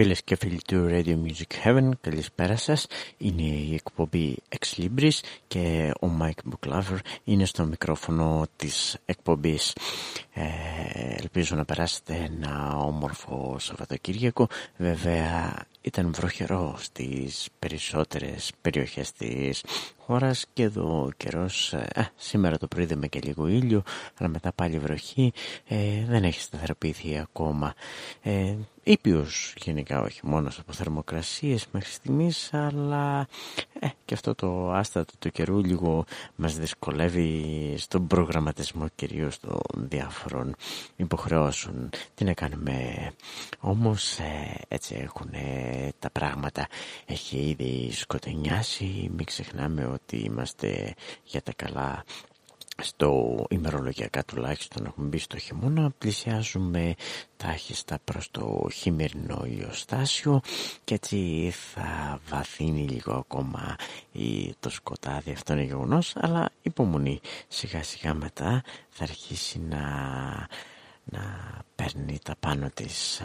Φίλες και φίλοι του Radio Music Heaven, καλησπέρα σας. Είναι η εκπομπή Ex Libris και ο Mike Buklaver είναι στο μικρόφωνο της εκπομπής. Ε, ελπίζω να περάσετε ένα όμορφο Σαββατοκύριακο. Βέβαια ήταν βροχερό στις περισσότερες περιοχές της χώρας και εδώ ο καιρός, ε, σήμερα το πρωί είδαμε και λίγο ήλιο, αλλά μετά πάλι βροχή, ε, δεν έχει σταθεροποιηθεί ακόμα. Ε, ήπιος γενικά όχι μόνος από θερμοκρασίες μέχρι στιγμής αλλά ε, και αυτό το άστατο του καιρού λίγο μας δυσκολεύει στον προγραμματισμό κυρίως των διάφορων υποχρεώσεων τι να κάνουμε; Όμως ε, έτσι έχουν τα πράγματα έχει ήδη σκοτεινιάσει μην ξεχνάμε ότι είμαστε για τα καλά στο ημερολογιακά τουλάχιστον. Έχουμε μπει στο χειμώνα πλησιάζουμε τάχιστα προς το χειμερινό ηλιοστάσιο και έτσι θα βαθύνει λίγο ακόμα το σκοτάδι. Αυτό είναι γεγονός αλλά υπομονή. Σιγά σιγά μετά θα αρχίσει να να παίρνει τα πάνω της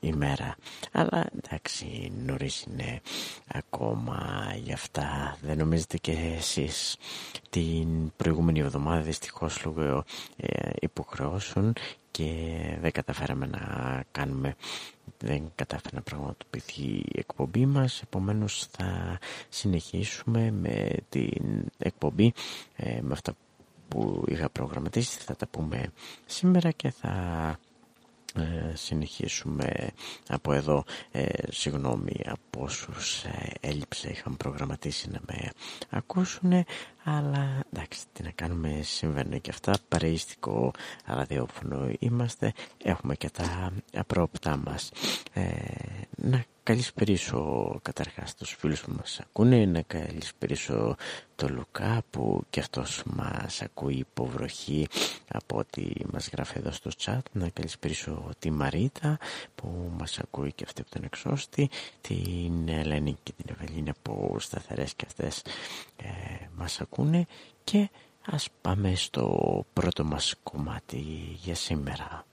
ημέρα αλλά εντάξει νωρίς είναι ακόμα γι' αυτά. Δεν νομίζετε και εσείς την προηγούμενη εβδομάδα δυστυχώς λόγω ε, υποχρεώσεων και δεν καταφέραμε να κάνουμε δεν κατάφερε να πραγματοποιηθεί η εκπομπή μας. Επομένως θα συνεχίσουμε με την εκπομπή ε, με αυτά που είχα προγραμματίσει θα τα πούμε σήμερα και θα ε, συνεχίσουμε από εδώ. Ε, συγγνώμη από όσους ε, έλειψε είχαν προγραμματίσει να με ακούσουν αλλά εντάξει τι να κάνουμε συμβαίνουν και αυτά. Παρείστικο ραδιόφωνο είμαστε. Έχουμε και τα απρόπτά μας. Ε, να καλησπερίσω καταρχάς τους φίλους που μας ακούνε να καλησπερίσω το Λουκά που και αυτός μας ακούει υποβροχή από ό,τι μας γράφει εδώ στο chat. Να καλησπερίσω τη Μαρίτα που μας ακούει και αυτή από τον εξώστη την Ελένη και την Ευελίνα που σταθερές και αυτές ε, μας ακούνε και ας πάμε στο πρώτο μας κομμάτι για σήμερα.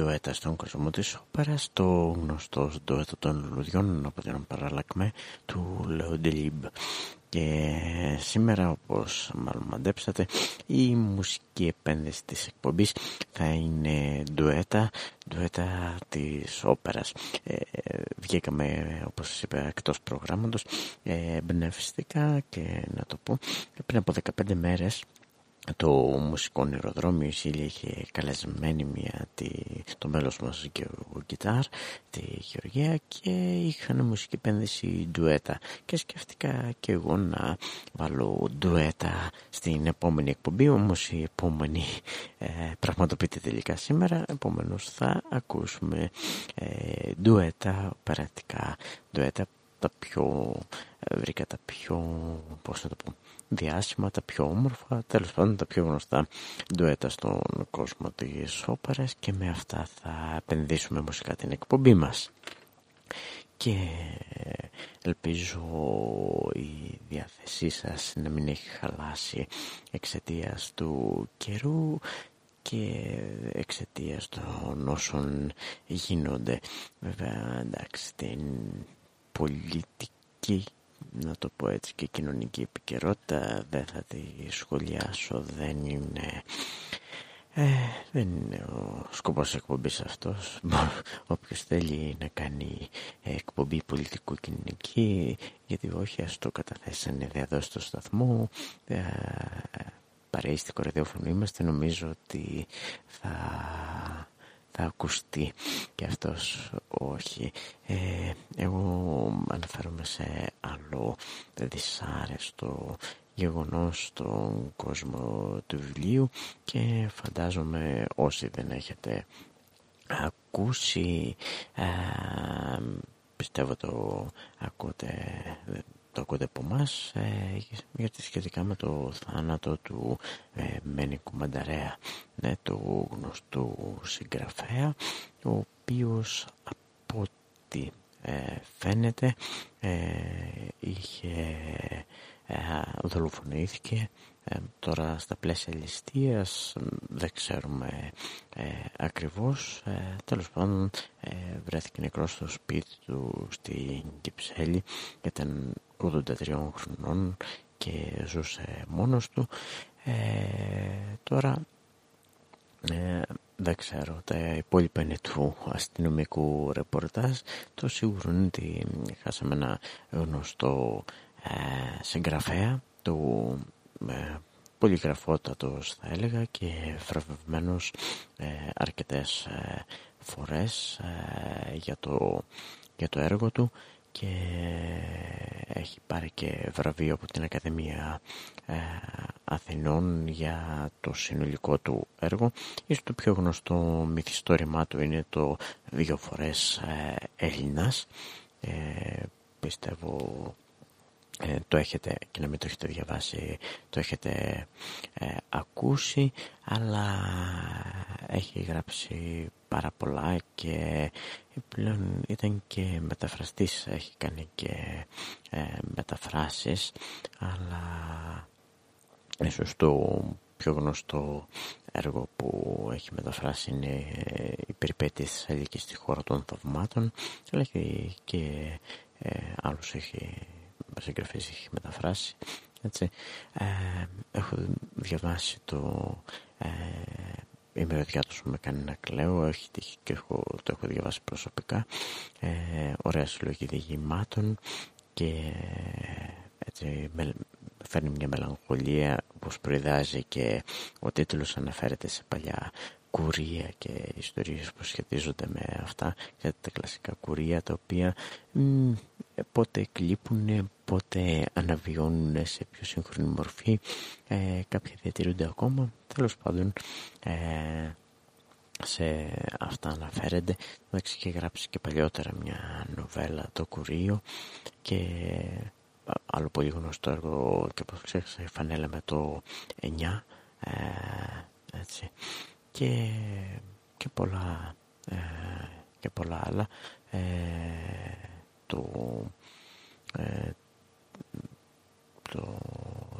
Ντουέτα στον κόσμο της όπερας το γνωστό ντουέτο των λουλουδιών από την όπερα Λακμέ του Λεό Ντελίμπ και σήμερα όπως μάλλον μαντέψατε η μουσική επένδυση της εκπομπής θα είναι ντουέτα, ντουέτα της όπερας. Ε, βγήκαμε όπως σας είπα εκτός προγράμματος ε, εμπνευστικά και να το πω πριν από 15 μέρες το μουσικό νεροδρόμιο η Σίλια είχε καλεσμένη μια τη, το μέλος μας και ο Γκιτάρ τη Γεωργία και είχαν μουσική επένδυση ντουέτα. Και σκέφτηκα και εγώ να βάλω ντουέτα στην επόμενη εκπομπή όμως η επόμενη ε, πραγματοποιείται τελικά σήμερα. Επομένως θα ακούσουμε ε, ντουέτα παρατικά ντουέτα τα πιο ε, βρήκα τα πιο πώς να το πω διάσημα, τα πιο όμορφα, τέλος πάντων τα πιο γνωστά ντουέτα στον κόσμο της όπερας και με αυτά θα επενδύσουμε μουσικά την εκπομπή μας. Και ελπίζω η διάθεσή σας να μην έχει χαλάσει εξαιτίας του καιρού και εξαιτίας των όσων γίνονται. Βέβαια, εντάξει, την πολιτική να το πω έτσι και κοινωνική επικαιρότητα δεν θα τη σχολιάσω δεν είναι ε, δεν είναι ο σκοπός της εκπομπής αυτός. Όποιος θέλει να κάνει εκπομπή πολιτικού κοινωνική γιατί όχι ας το καταθέσει εδώ στο σταθμό ε, παρέιστικο ραδιόφωνο. Είμαστε νομίζω ότι θα θα ακουστεί και αυτός όχι. Ε, εγώ αναφέρομαι σε άλλο δυσάρεστο γεγονός στον κόσμο του βιβλίου και φαντάζομαι όσοι δεν έχετε ακούσει ε, πιστεύω το ακούτε το ακούτε από εμάς ε, γιατί σχετικά με το θάνατο του ε, Μένικου Μανταρέα ναι, του γνωστού συγγραφέα ο οποίος από ό,τι ε, φαίνεται ε, είχε ε, δολοφονήθηκε ε, τώρα στα πλαίσια ληστείας δεν ξέρουμε ε, ακριβώς ε, τέλος πάντων ε, βρέθηκε νεκρός στο σπίτι του στην Κυψέλη ήταν 83 χρονών και ζούσε μόνος του. Ε, τώρα δεν ξέρω τα υπόλοιπα είναι του αστυνομικού ρεπορτάζ. Το σίγουρο είναι ότι χάσαμε ένα γνωστό συγγραφέα του ε, πολυγραφότατος θα έλεγα και φραβευμένος ε, αρκετές ε, φορές ε, για, το, για το έργο του και έχει πάρει και βραβείο από την Ακαδημία ε, Αθηνών για το συνολικό του έργο. Ίσως το πιο γνωστό μυθιστόρημά του είναι το δύο φορές Έλληνας. πιστεύω ε, το έχετε και να μην το έχετε διαβάσει το έχετε ε, ακούσει αλλά έχει γράψει πάρα πολλά και πλέον ήταν και μεταφραστής έχει κάνει και ε, μεταφράσεις αλλά ίσως το πιο γνωστό έργο που έχει μεταφράσει είναι η περιπέτειες της Αλίκης στη χώρα των θαυμάτων αλλά και, και ε, άλλους έχει συγγραφής έχει μεταφράσει έτσι. Ε, έχω διαβάσει το ε, η μυρωδιά τους με κάνει να κλαίω. Έχει τύχει και έχω, το έχω διαβάσει προσωπικά. Ε, ωραία συλλογή διηγημάτων και έτσι με, φέρνει μια μελαγχολία όπως προειδάζει και ο τίτλος αναφέρεται σε παλιά κουρία και ιστορίες που σχετίζονται με αυτά. Και τα κλασικά κουρία τα οποία μ, πότε κλείπουν, πότε αναβιώνουν σε πιο σύγχρονη μορφή. Ε, κάποια διατηρούνται ακόμα. Τέλος πάντων ε, σε αυτά αναφέρεται. Εντάξει και γράψει και παλιότερα μια νοβέλα το κουρίο. Και άλλο πολύ γνωστό έργο και όπως ξέχασα η φανέλα με το 9 ε, έτσι. Και, και πολλά ε, και πολλά άλλα ε, το ε, το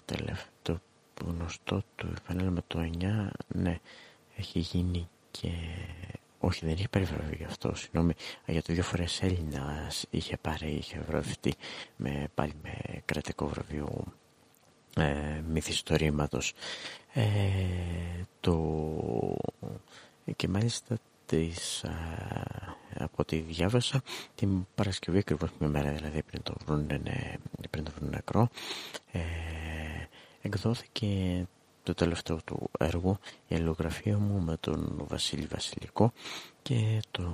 τελευταίο γνωστό του φανέλα με το 9 ναι έχει γίνει και όχι δεν είχε πάρει βραβείο γι' αυτό συγγνώμη για το δύο φορές Έλληνας είχε πάρει είχε βραβευτεί με, πάλι με κρατικό βραβείο ε, μυθιστορήματος. Ε, το και μάλιστα της, από ό,τι διάβασα την Παρασκευή ακριβώς μια μέρα δηλαδή πριν το βρουν, πριν το βρουν νεκρό ε, εκδόθηκε το τελευταίο του έργο η αλληλογραφία μου με τον Βασίλη Βασιλικό και το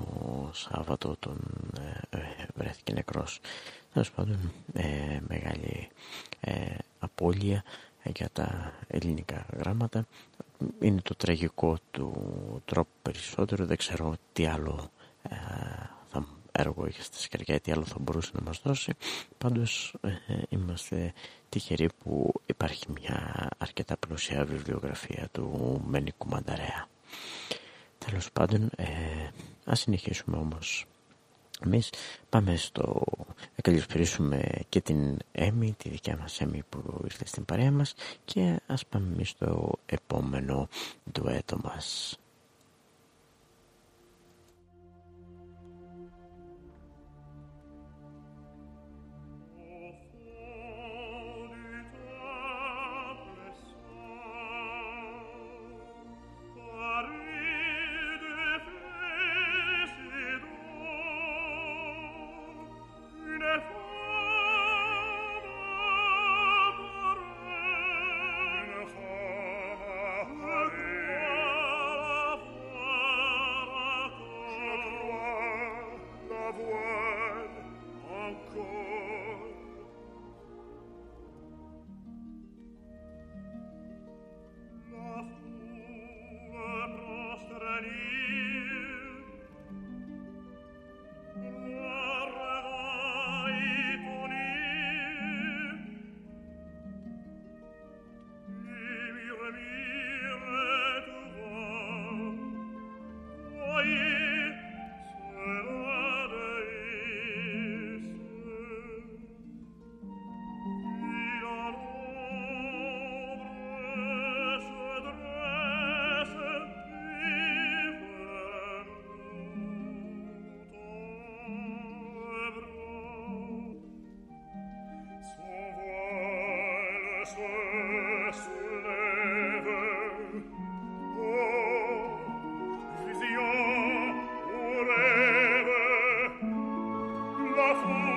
Σάββατο τον ε, ε βρέθηκε νεκρός. Τέλος πάντων ε, μεγάλη ε, απώλεια για τα ελληνικά γράμματα. Είναι το τραγικό του τρόπου περισσότερο. Δεν ξέρω τι άλλο ε, θα έργο είχε στη σκαριά τι άλλο θα μπορούσε να μας δώσει. Πάντως ε, είμαστε τυχεροί που υπάρχει μια αρκετά πλούσια βιβλιογραφία του Μένικου Μανταρέα. Τέλος πάντων ε, ας συνεχίσουμε όμως εμείς πάμε στο να καλησπερίσουμε και την Έμι, τη δικιά μας Έμι που ήρθε στην παρέα μας και ας πάμε εμείς στο επόμενο ντουέτο μας. la fu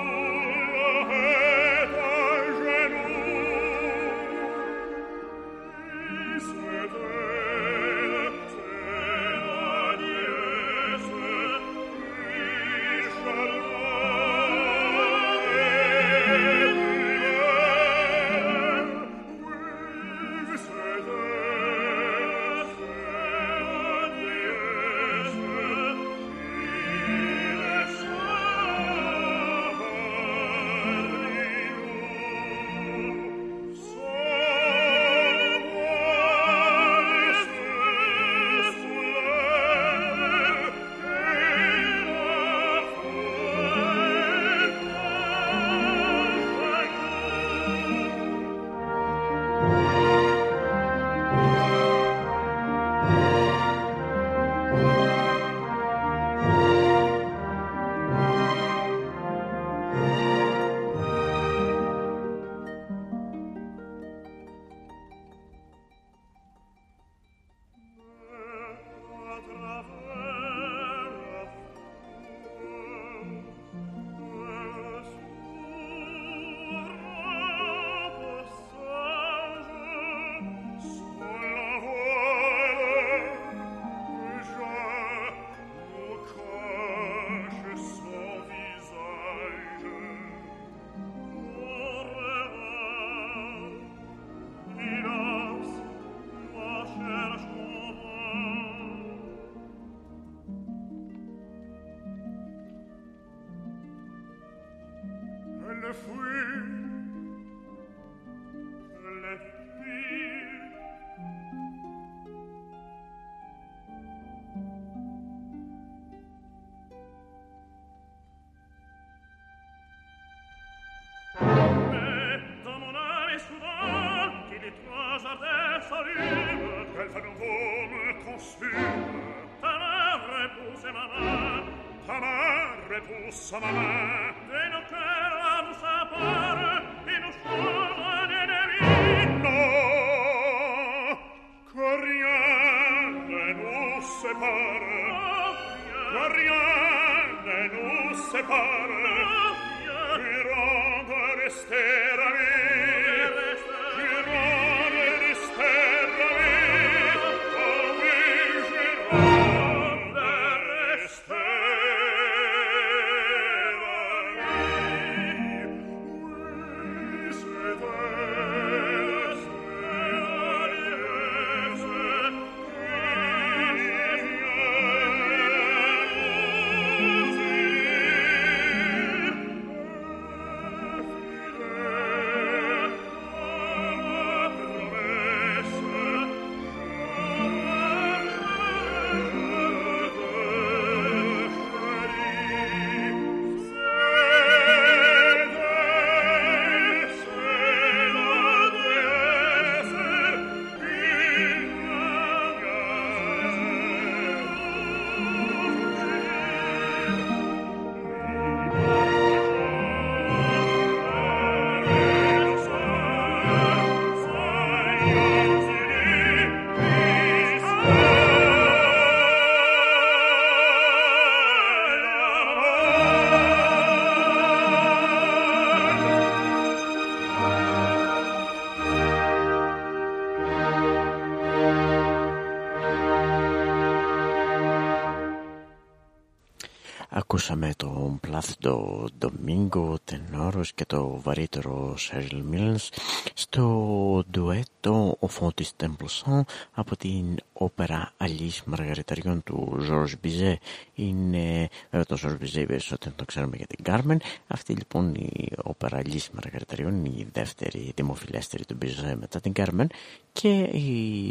Ακούσαμε τον Πλάθιντο Ντομίνγκο τενόρος και το βαρύτονο Σέριλ Μιλνς στο ντουέτο «Au fond du temple saint» από την όπερα Αλιείς Μαργαριταριών του Ζορζ Μπιζέ. Είναι βέβαια το Ζορζ Μπιζέ περισσότερο το ξέρουμε για την Κάρμεν. Αυτή λοιπόν η όπερα Αλιείς Μαργαριταριών η δεύτερη δημοφιλέστερη του Μπιζέ μετά την Κάρμεν και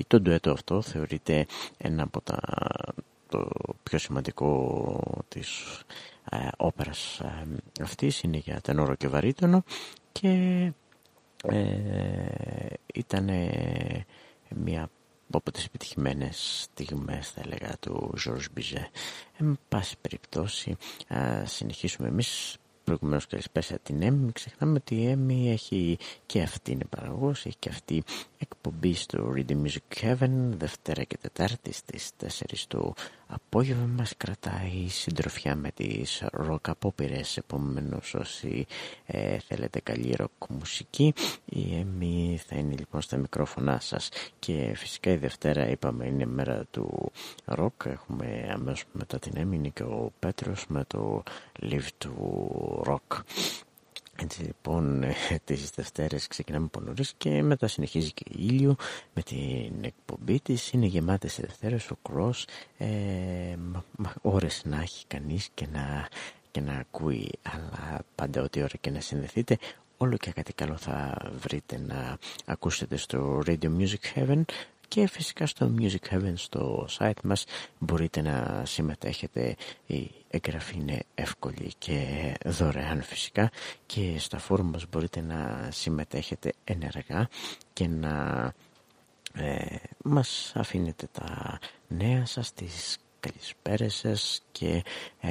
το ντουέτο αυτό θεωρείται ένα από τα το πιο σημαντικό της ε, όπερας ε, αυτής είναι για τενόρο και βαρύτονο και ε, ήταν μια από τις επιτυχημένες στιγμές θα έλεγα του Ζορς Μπιζέ. Εν πάση περιπτώσει ε, συνεχίσουμε εμείς προηγουμένως καλησπέσα την Έμι. Μην ξεχνάμε ότι η Έμι έχει και αυτή είναι παραγωγός, έχει και αυτή εκπομπή στο Radio Music Heaven Δευτέρα και Τετάρτη στις 4 του απόγευμα μας κρατάει συντροφιά με τις ροκ απόπειρες. Επομένως όσοι ε, θέλετε καλή ροκ μουσική η Έμι θα είναι λοιπόν στα μικρόφωνά σας. Και φυσικά η Δευτέρα είπαμε είναι μέρα του ροκ. Έχουμε αμέσως μετά την Έμι είναι και ο Πέτρος με το live του ροκ έτσι λοιπόν τις Δευτέρες ξεκινάμε από νωρίς και μετά συνεχίζει και ήλιο με την εκπομπή της. Είναι γεμάτες οι Δευτέρες, ο Κρός, ε, ώρες να έχει κανείς και να, και να ακούει, αλλά πάντα ό,τι ώρα και να συνδεθείτε, όλο και κάτι καλό θα βρείτε να ακούσετε στο Radio Music Heaven και φυσικά στο Music Heaven στο site μας μπορείτε να συμμετέχετε. Η εγγραφή είναι εύκολη και δωρεάν φυσικά. Και στα φόρουμ μας μπορείτε να συμμετέχετε ενεργά και να ε, μας αφήνετε τα νέα σας, τις καλησπέρες σας και ε,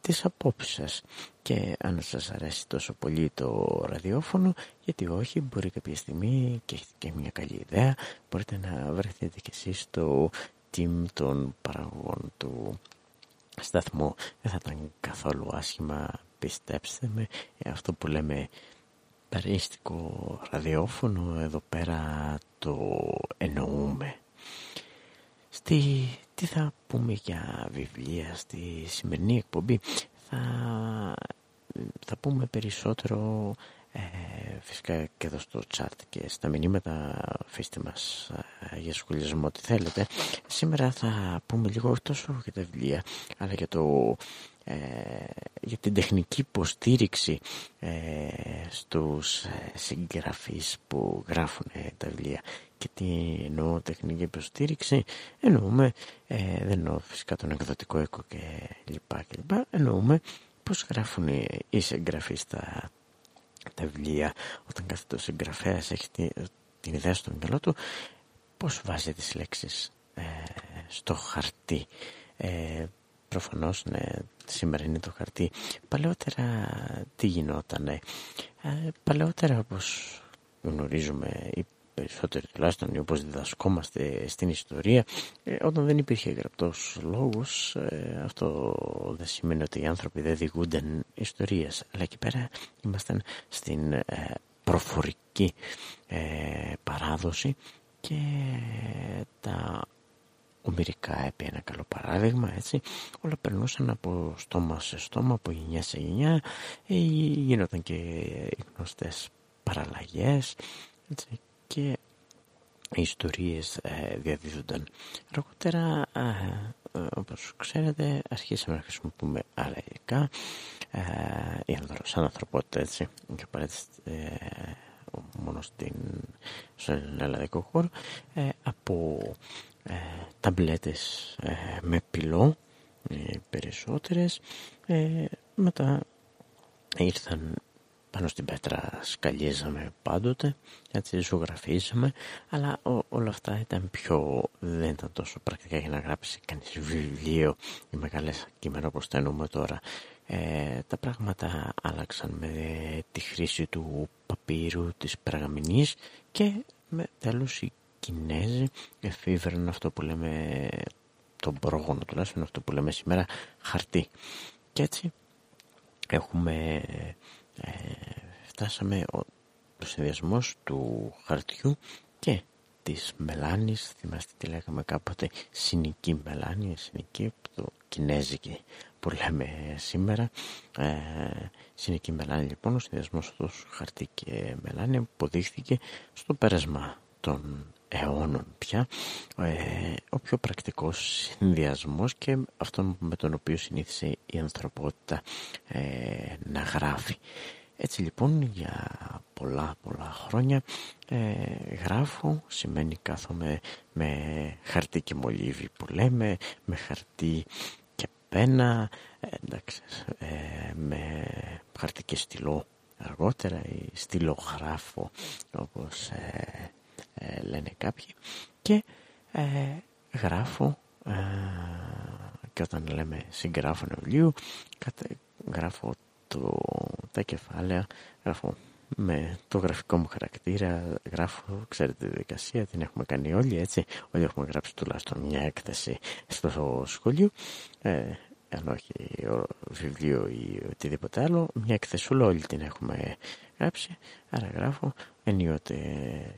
τις απόψεις σας. Και αν σας αρέσει τόσο πολύ το ραδιόφωνο γιατί όχι μπορεί κάποια στιγμή και έχετε και μια καλή ιδέα μπορείτε να βρεθείτε και εσείς στο team των παραγωγών του σταθμού. Δεν θα ήταν καθόλου άσχημα πιστέψτε με ε, αυτό που λέμε περίστικο ραδιόφωνο εδώ πέρα το εννοούμε Στη, τι θα πούμε για βιβλία στη σημερινή εκπομπή; Θα, θα πούμε περισσότερο ε, φυσικά και εδώ στο chat και στα μηνύματα αφήστε μας ε, για σχολιασμό ό,τι θέλετε. Σήμερα θα πούμε λίγο τόσο για τα βιβλία αλλά για το ε, για την τεχνική υποστήριξη ε, στους ε, συγγραφείς που γράφουν τα βιβλία και τι εννοώ τεχνική υποστήριξη εννοούμε, δεν εννοώ φυσικά τον εκδοτικό οίκο και λοιπά και λοιπά εννοούμε πως γράφουν οι συγγραφείς στα τα βιβλία όταν κάθε το συγγραφέας έχει την, την ιδέα στο μυαλό του πώς βάζει τις λέξεις ε, στο χαρτί. Ε, προφανώς ναι, σήμερα είναι το χαρτί. Παλαιότερα τι γινότανε; Ε, παλαιότερα όπως γνωρίζουμε οι περισσότεροι τουλάχιστον όπως διδασκόμαστε στην ιστορία ε, όταν δεν υπήρχε γραπτός λόγος ε, αυτό δεν σημαίνει ότι οι άνθρωποι δεν διηγούνταν ιστορίες αλλά εκεί πέρα ήμασταν στην ε, προφορική παράδοση και τα ομυρικά επί ένα καλό παράδειγμα έτσι. Όλα περνούσαν από στόμα σε στόμα από γενιά σε γενιά. Γίνονταν και οι γνωστές παραλλαγές έτσι, και οι ιστορίες ε, διαδίδονταν. Αργότερα, ε, ε, όπως ξέρετε, αρχίσαμε να χρησιμοποιούμε άλλα υλικά, ε, σαν ανθρωπότητα έτσι, και ε, μόνο στην, στον ελλαδικό χώρο, ε, από ε, ταμπλέτες ε, με πυλό, περισσότερες, μετά ήρθαν πάνω στην πέτρα σκαλίζαμε πάντοτε, έτσι ζωγραφίζαμε, αλλά όλα αυτά ήταν πιο, δεν ήταν τόσο πρακτικά για να γράψει κανείς βιβλίο ή μεγάλες κείμενα όπως το εννοούμε τώρα. Ε, τα πράγματα άλλαξαν με τη χρήση του παπύρου, της πραγμηνής και με τέλος οι Κινέζοι εφήβραν αυτό που λέμε τον πρόγονο τουλάχιστον αυτό που λέμε σήμερα χαρτί. Και έτσι έχουμε ε, φτάσαμε ο, ο συνδυασμός του χαρτιού και της μελάνης, θυμάστε τι λέγαμε κάποτε, συνική μελάνη, συνική, το κινέζικη που λέμε σήμερα. Ε, συνική μελάνη λοιπόν, ο συνδυασμός του χαρτί και μελάνη αποδείχθηκε στο πέρασμα των αιώνων πια ε, ο πιο πρακτικός συνδυασμός και αυτό με τον οποίο συνήθισε η ανθρωπότητα ε, να γράφει. Έτσι λοιπόν για πολλά πολλά χρόνια ε, γράφω, σημαίνει κάθομαι με χαρτί και μολύβι που λέμε, με χαρτί και πένα, εντάξει, με χαρτί και στυλό αργότερα ή στυλογράφο όπως ε, λένε κάποιοι. Και ε, γράφω ε, και όταν λέμε συγγράφω βιβλίου γράφω το, τα κεφάλαια γράφω με το γραφικό μου χαρακτήρα γράφω, ξέρετε τη δικασία την έχουμε κάνει όλοι έτσι. Όλοι έχουμε γράψει τουλάχιστον μια έκθεση στο σχολείο. Ε, αν όχι βιβλίο ή οτιδήποτε άλλο μια εκθεσούλα όλη την έχουμε γράψει. Άρα γράφω ενίοτε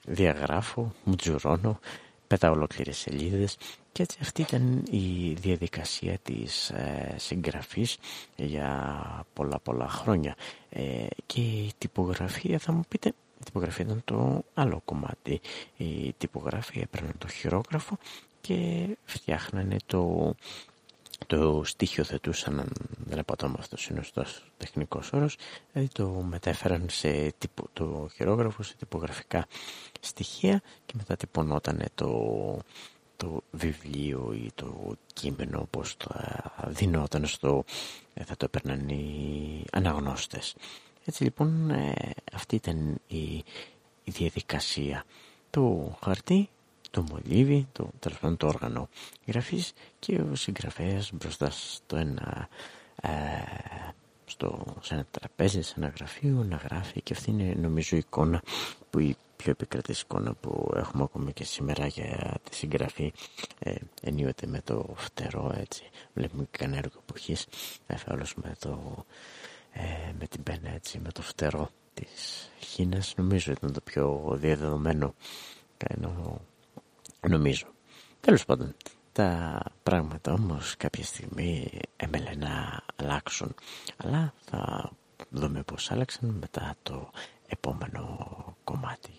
διαγράφω, μουτζουρώνω, πετάω ολόκληρες σελίδες. Και έτσι αυτή ήταν η διαδικασία της ε, συγγραφής για πολλά πολλά χρόνια. Ε, και η τυπογραφία θα μου πείτε η τυπογραφία ήταν το άλλο κομμάτι. Η τυπογραφία έπαιρνε το χειρόγραφο και φτιάχνανε το το στοιχείο θετούσαν, δεν απατώμε αυτός είναι ο τεχνικός όρος, δηλαδή το μετέφεραν σε τυπο, το χειρόγραφο σε τυπογραφικά στοιχεία και μετά τυπωνόταν το, το βιβλίο ή το κείμενο όπως το δινόταν στο, ε, θα το έπαιρναν οι αναγνώστες. Έτσι λοιπόν ε, αυτή ήταν η, η διαδικασία. του χαρτί το μολύβι, το, τέλος το όργανο γραφής και ο συγγραφέας μπροστά στο ένα, ε, στο, σε ένα τραπέζι, σε ένα γραφείο να γράφει και αυτή είναι νομίζω η εικόνα που η πιο επικρατής εικόνα που έχουμε ακόμη και σήμερα για τη συγγραφή. Ε, ενίοτε με το φτερό έτσι. Βλέπουμε και κανένα έργο εποχής ε, όλος με, το, ε, με την πένα έτσι με το φτερό της Χίνας. Νομίζω ήταν το πιο διαδεδομένο ενώ νομίζω. Τέλος πάντων, τα πράγματα όμως κάποια στιγμή έμελε να αλλάξουν. Αλλά θα δούμε πώς άλλαξαν μετά το επόμενο κομμάτι.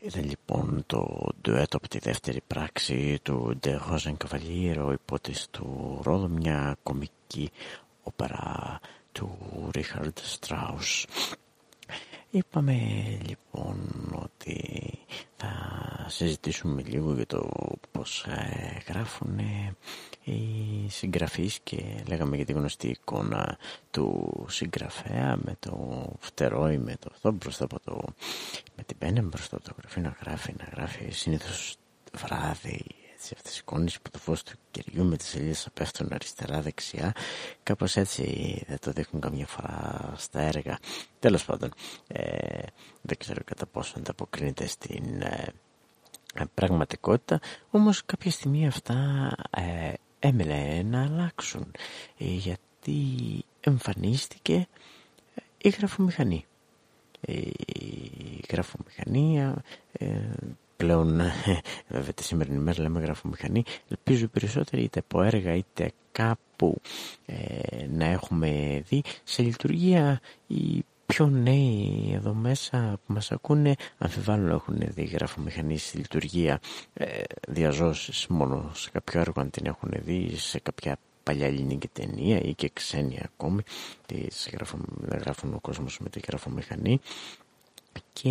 Ήταν λοιπόν το ντουέτο από τη δεύτερη πράξη του Ντε Ρόζεν Καβαλιέρο υπότιτλος του Ρόδο μια κομική όπερα του Ρίχαρντ Στράους. Είπαμε λοιπόν ότι θα συζητήσουμε λίγο για το πώς ε, γράφουν οι συγγραφείς και λέγαμε για τη γνωστή εικόνα του συγγραφέα με το φτερό ή με το αυτό μπροστά από το με την πένα μπροστά από το γραφείο να γράφει, να γράφει συνήθως βράδυ έτσι, αυτές οι εικόνες που το φως του κεριού με τις σελίδες θα πέφτουν αριστερά-δεξιά κάπως έτσι δεν το δείχνουν καμιά φορά στα έργα. Τέλος πάντων ε, δεν ξέρω κατά πόσο ανταποκρίνεται στην ε, πραγματικότητα όμως κάποια στιγμή αυτά ε, έμελε να αλλάξουν ε, γιατί εμφανίστηκε η γραφομηχανή. Η γραφομηχανία πλέον βέβαια τη σημερινή μέρα λέμε γραφομηχανή. Ελπίζω περισσότεροι είτε από έργα είτε κάπου ε, να έχουμε δει σε λειτουργία οι πιο νέοι εδώ μέσα που μας ακούνε. Αμφιβάλλουν έχουν δει γραφομηχανή στη λειτουργία ε, διαζώσεις μόνο σε κάποιο έργο αν την έχουν δει σε κάποια παλιά ελληνική ταινία ή και ξένη ακόμη τις γραφω, γράφουν ο κόσμος με τη γραφομηχανή και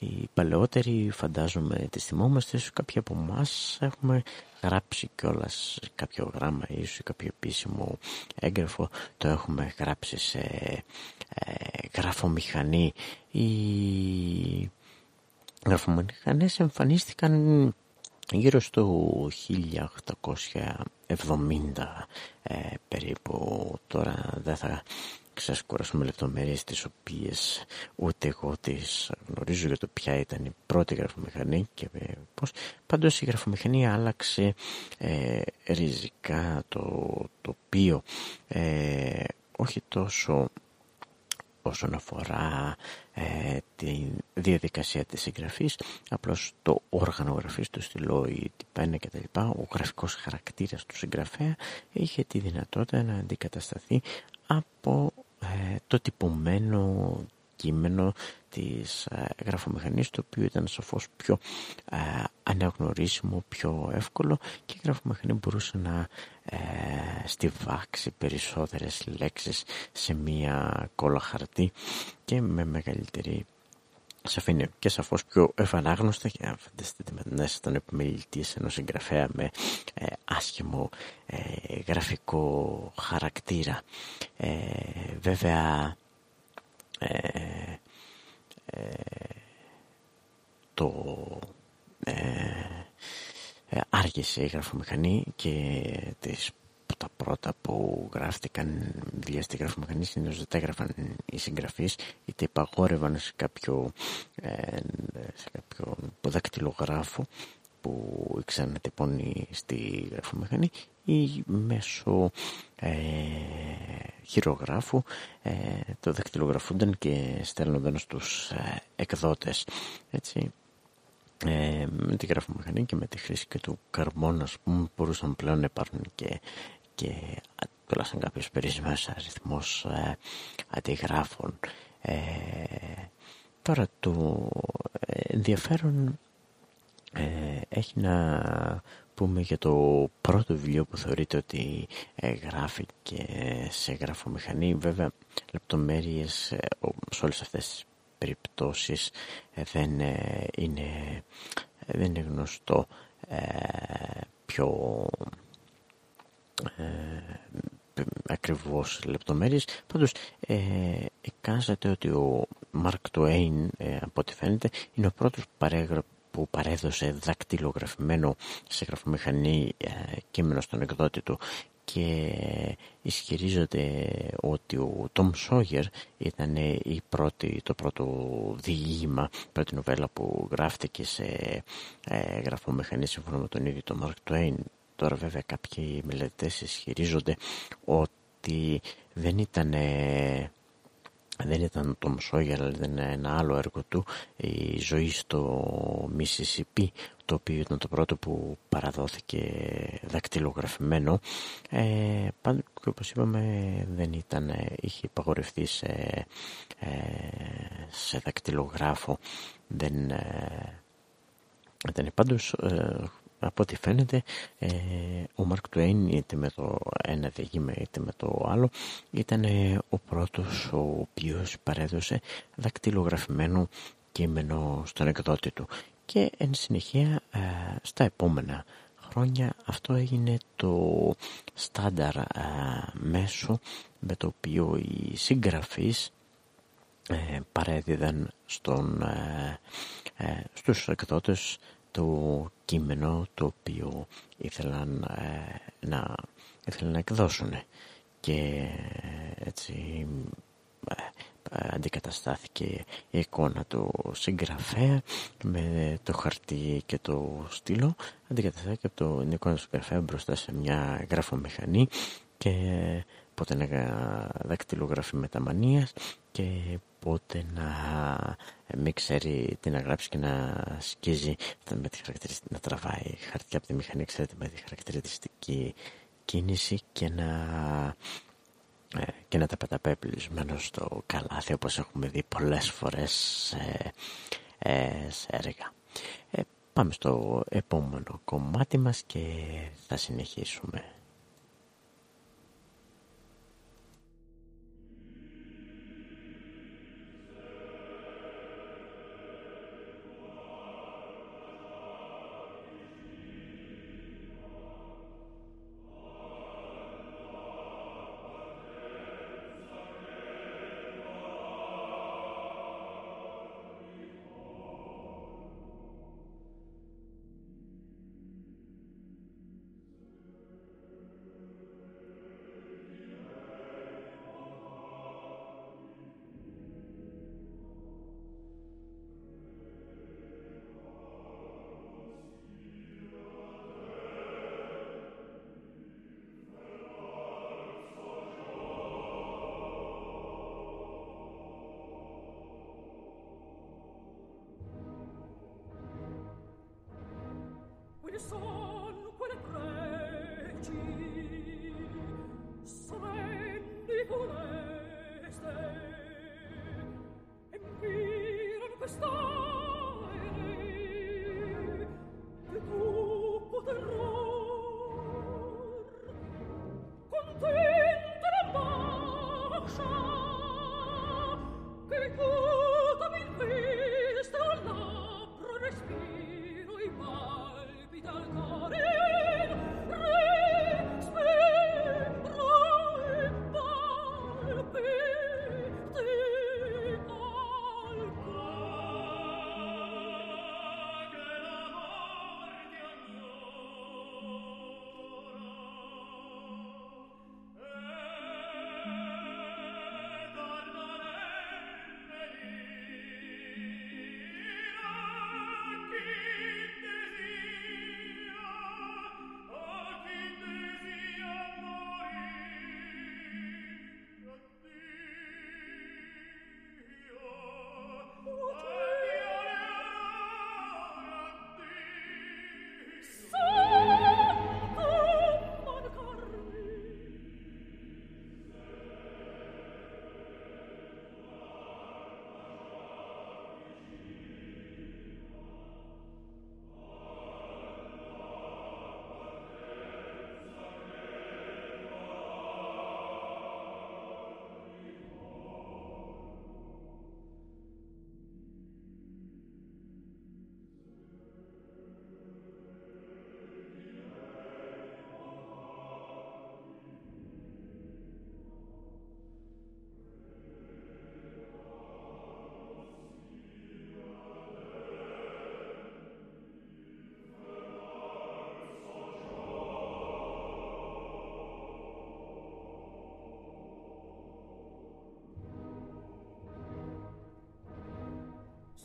οι παλαιότεροι φαντάζομαι τις θυμόμαστε, ίσως κάποιοι από εμάς έχουμε γράψει κιόλας κάποιο γράμμα ίσως κάποιο επίσημο έγγραφο το έχουμε γράψει σε ε, γραφομηχανή. Οι γραφομηχανές εμφανίστηκαν γύρω στο 1870 ε, περίπου τώρα δεν θα ξεσκουράσουμε λεπτομέρειες τις οποίες ούτε εγώ τις γνωρίζω για το ποια ήταν η πρώτη γραφομηχανή και πώς. Πάντως η γραφομηχανή άλλαξε ε, ριζικά το τοπίο ε, όχι τόσο όσον αφορά ε, τη διαδικασία της συγγραφής απλώς το όργανο γραφής, το στυλό, η πένα κτλ. Ο γραφικός χαρακτήρας του συγγραφέα είχε τη δυνατότητα να αντικατασταθεί από ε, το τυπωμένο κείμενο της ε, γραφομηχανής το οποίο ήταν σαφώς πιο ε, αναγνωρίσιμο, πιο εύκολο και η γραφομηχανή μπορούσε να ε, στιβάξει περισσότερες λέξεις σε μία κόλλα χαρτί και με μεγαλύτερη σαφήνεια και σαφώς πιο ευανάγνωστα και φανταστείτε με να στον επιμελητής ενός συγγραφέα με ε, άσχημο ε, γραφικό χαρακτήρα. Ε, βέβαια ε, το άργησε η γραφομηχανή και τις τα πρώτα που γράφτηκαν δουλειά στη γραφομηχανή συνήθως δεν τα έγραφαν οι συγγραφείς είτε υπαγόρευαν σε κάποιο, ε, σε κάποιο δακτυλογράφο που ήξερε να τυπώνει στη γραφομηχανή ή μέσω ε, χειρογράφου ε, το δακτυλογραφούνταν και στέλνονταν στους ε, εκδότες. Έτσι ε, με τη γραφομηχανή και με τη χρήση και του καρμόνα που μπορούσαν πλέον να υπάρχουν και και τουλάχιστον κάποιος περιορισμένος αριθμός ε, αντιγράφων. Ε, τώρα το ενδιαφέρον ε, έχει να πούμε για το πρώτο βιβλίο που θεωρείται ότι ε, γράφει και σε γραφομηχανή. Βέβαια λεπτομέρειες ε, σε όλες αυτές τις περιπτώσεις δεν, είναι, δεν είναι γνωστό πιο ε, ακριβώς λεπτομέρειες. Πάντως ε, εικάζεται ότι ο Μαρκ Τουέιν ε, από ό,τι φαίνεται είναι ο πρώτος που παρέδωσε δακτυλογραφημένο σε γραφομηχανή ε, κείμενο στον εκδότη του. Και ισχυρίζονται ότι ο Τόμ Σόγερ ήταν η πρώτη, το πρώτο διήγημα, πρώτη νοβέλα που γράφτηκε σε ε, γραφομηχανή σύμφωνα με τον ίδιο τον Μαρκ Τουέιν Τώρα βέβαια κάποιοι μελετές ισχυρίζονται ότι δεν ήταν δεν ήταν το Μσόγερ αλλά ήταν ένα άλλο έργο του η ζωή στο Μississippi το οποίο ήταν το πρώτο που παραδόθηκε δακτυλογραφημένο. Ε, και όπως είπαμε δεν ήταν, είχε υπαγορευτεί σε, ε, σε δακτυλογράφο. Δεν ήταν πάντως από ό,τι φαίνεται ο Μαρκ Τουέιν είτε με το ένα διηγήμα είτε με το άλλο ήταν ο πρώτος ο οποίος παρέδωσε δακτυλογραφημένο κείμενο στον εκδότη του. Και εν συνεχεία στα επόμενα χρόνια αυτό έγινε το στάνταρ μέσο με το οποίο οι συγγραφείς ε, παρέδιδαν στον, ε, ε, στους εκδότες το κείμενο το οποίο ήθελαν να, ήθελαν να εκδώσουν. Και έτσι αντικαταστάθηκε η εικόνα του συγγραφέα με το χαρτί και το στήλο. Αντικαταστάθηκε από το εικόνα του συγγραφέα μπροστά σε μια γραφομηχανή και πότε να δακτυλογραφεί μεταμανίας και πότε να μην ξέρει τι να γράψει και να σκίζει με τη να τραβάει χαρτιά από τη μηχανή ξέρετε με τη χαρακτηριστική κίνηση και να ε, και να τα πεταπέπλησμένο στο καλάθι όπως έχουμε δει πολλές φορές σε, ε, σε έργα. Ε, πάμε στο επόμενο κομμάτι μας και θα συνεχίσουμε.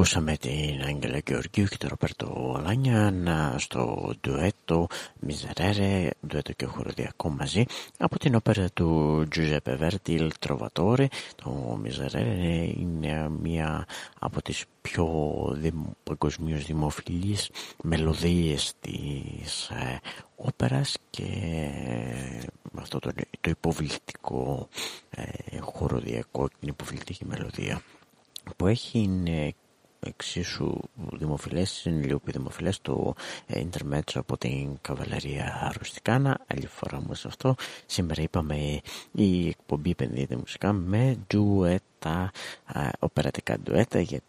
Ακούσαμε την Άγγελα Γεωργίου και τον Ροπέρτο Αλάνια στο ντουέτο Μιζερέρε, ντουέτο και χοροδιακό μαζί από την όπερα του Giuseppe Verdi Il Trovatore. Το Μιζερέρε είναι μία από τις πιο δημ, παγκοσμίως δημοφιλείς μελωδίες της ε, όπερας και με αυτό το, το υποβλητικό ε, χοροδιακό και την υποβλητική μελωδία που έχει είναι εξίσου δημοφιλές, είναι λίγο πιο δημοφιλές το intermezzo από την καβαλαρία Ρουστικάνα. Άλλη φορά όμως αυτό. Σήμερα είπαμε η εκπομπή επενδύεται μουσικά με ντουέτα, οπερατικά ντουέτα γιατί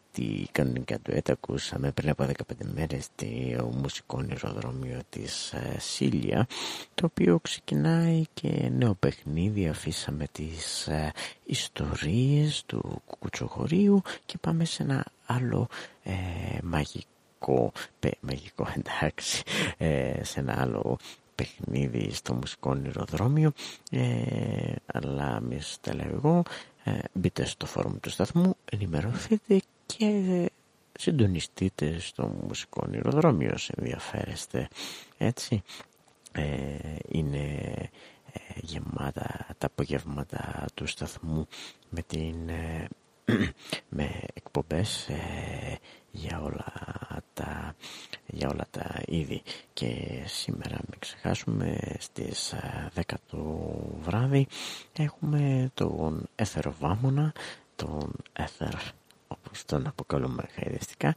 κανονικά ντουέτα ακούσαμε πριν από 15 μέρες το μουσικό νεροδρόμιο της Σίλια το οποίο ξεκινάει και νέο παιχνίδι. Αφήσαμε τις ιστορίες του κουτσοχωρίου και πάμε σε ένα άλλο ε, μαγικό, μαγικό εντάξει, ε, σε ένα άλλο παιχνίδι στο μουσικό νεροδρόμιο ε, αλλά μη τα λέω εγώ. Ε, μπείτε στο φόρουμ του σταθμού ενημερωθείτε και συντονιστείτε στο μουσικό νεροδρόμιο σε ενδιαφέρεστε έτσι. Είναι γεμάτα τα απογεύματα του σταθμού με την με εκπομπές ε, για, όλα τα, για όλα τα είδη. Και σήμερα μην ξεχάσουμε στις 10 ε, το βράδυ έχουμε τον Βάμωνα τον έθερ όπως τον αποκαλούμε χαϊδευτικά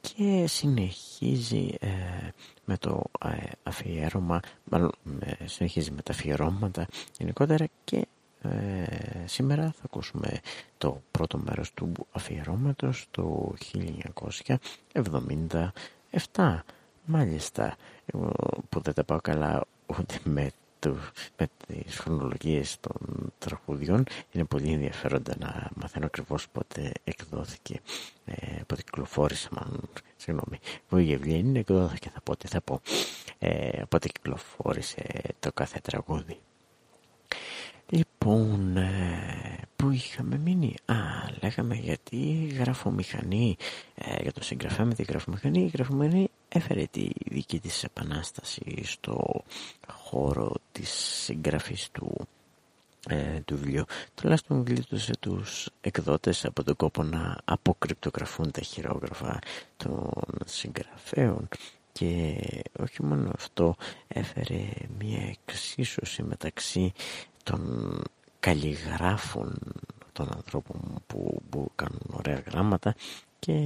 και συνεχίζει ε, με το αφιέρωμα μάλλον συνεχίζει με τα αφιερώματα γενικότερα και ε, σήμερα θα ακούσουμε το πρώτο μέρος του αφιερώματος το 1977 μάλιστα που δεν τα πάω καλά ούτε με, το, με τις χρονολογίες των τραγουδιών είναι πολύ ενδιαφέροντα να μαθαίνω ακριβώς πότε εκδόθηκε ε, πότε κυκλοφόρησε μάλλον συγγνώμη η Ευγένη εκδόθηκε θα πω τι θα πω ε, πότε κυκλοφόρησε το κάθε τραγούδι Λοιπόν, ε, πού είχαμε μείνει; Α, λέγαμε γιατί η γραφομηχανή, ε, για το συγγραφέα με τη γραφομηχανή, η γραφομηχανή έφερε τη δική της επανάσταση στο χώρο της συγγραφής του, ε, του βιβλίου. Τουλάχιστον γλίτωσε τους εκδότες από τον κόπο να αποκρυπτογραφούν τα χειρόγραφα των συγγραφέων και όχι μόνο αυτό έφερε μια εξίσωση μεταξύ των καλλιγράφων των ανθρώπων που, που κάνουν ωραία γράμματα και